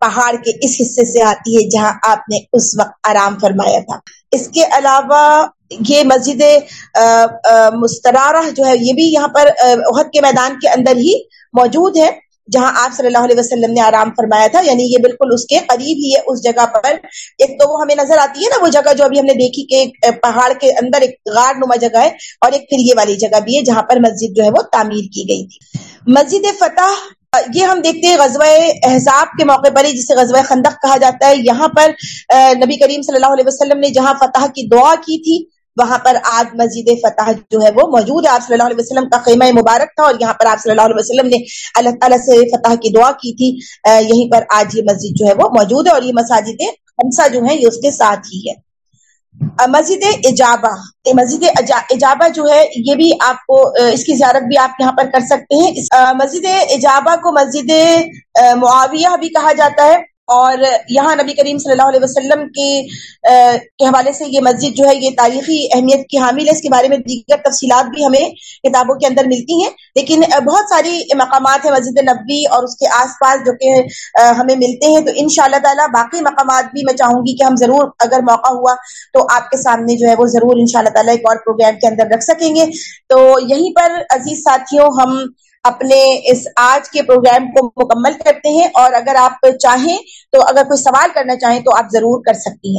پہاڑ کے اس حصے سے آتی ہے جہاں آپ نے اس وقت آرام فرمایا تھا۔ اس کے علاوہ یہ مسجد مسترارہ جو ہے، یہ بھی یہاں پر عہد کے میدان کے اندر ہی موجود ہے۔ جہاں آپ صلی اللہ علیہ وسلم نے آرام فرمایا تھا یعنی یہ بالکل اس کے قریب ہی ہے، اس جگہ پر۔ ایک تو وہ ہمیں نظر آتی ہے نا، وہ جگہ جو ابھی ہم نے دیکھی کہ پہاڑ کے اندر ایک غار نما جگہ ہے اور ایک پھر یہ والی جگہ بھی ہے جہاں پر مسجد جو ہے وہ تعمیر کی گئی تھی۔ مسجد فتح، یہ ہم دیکھتے ہیں غزوہ احزاب کے موقع پر ہی، جسے غزوہ خندق کہا جاتا ہے۔ یہاں پر نبی کریم صلی اللہ علیہ وسلم نے جہاں فتح کی دعا کی تھی وہاں پر آج مسجد فتح جو ہے وہ موجود ہے۔ آپ صلی اللہ علیہ وسلم کا خیمہ مبارک تھا اور یہاں پر آپ صلی اللہ علیہ وسلم نے اللہ تعالیٰ سے فتح کی دعا کی تھی۔ یہیں پر آج یہ مسجد جو ہے وہ موجود ہے اور یہ مساجد خمسہ جو ہیں یہ اس کے ساتھ ہی ہے۔ مسجد اجابہ مسجد اجابہ جو ہے یہ بھی آپ کو اس کی زیارت بھی آپ یہاں پر کر سکتے ہیں۔ مسجد اجابہ کو مسجد معاویہ بھی کہا جاتا ہے۔ اور یہاں نبی کریم صلی اللہ علیہ وسلم کے کے حوالے سے یہ مسجد جو ہے، یہ تاریخی اہمیت کی حامل ہے۔ اس کے بارے میں دیگر تفصیلات بھی ہمیں کتابوں کے اندر ملتی ہیں۔ لیکن بہت ساری مقامات ہیں مسجد نبی اور اس کے آس پاس جو کہ ہمیں ملتے ہیں۔ تو ان شاء اللہ تعالیٰ باقی مقامات بھی میں چاہوں گی کہ ہم ضرور اگر موقع ہوا تو آپ کے سامنے جو ہے وہ ضرور ان شاء اللہ تعالیٰ ایک اور پروگرام کے اندر رکھ سکیں گے۔ تو یہیں پر عزیز ساتھیوں، ہم اپنے اس آج کے پروگرام کو مکمل کرتے ہیں اور اگر آپ چاہیں تو اگر کوئی سوال کرنا چاہیں تو آپ ضرور کر سکتی ہیں۔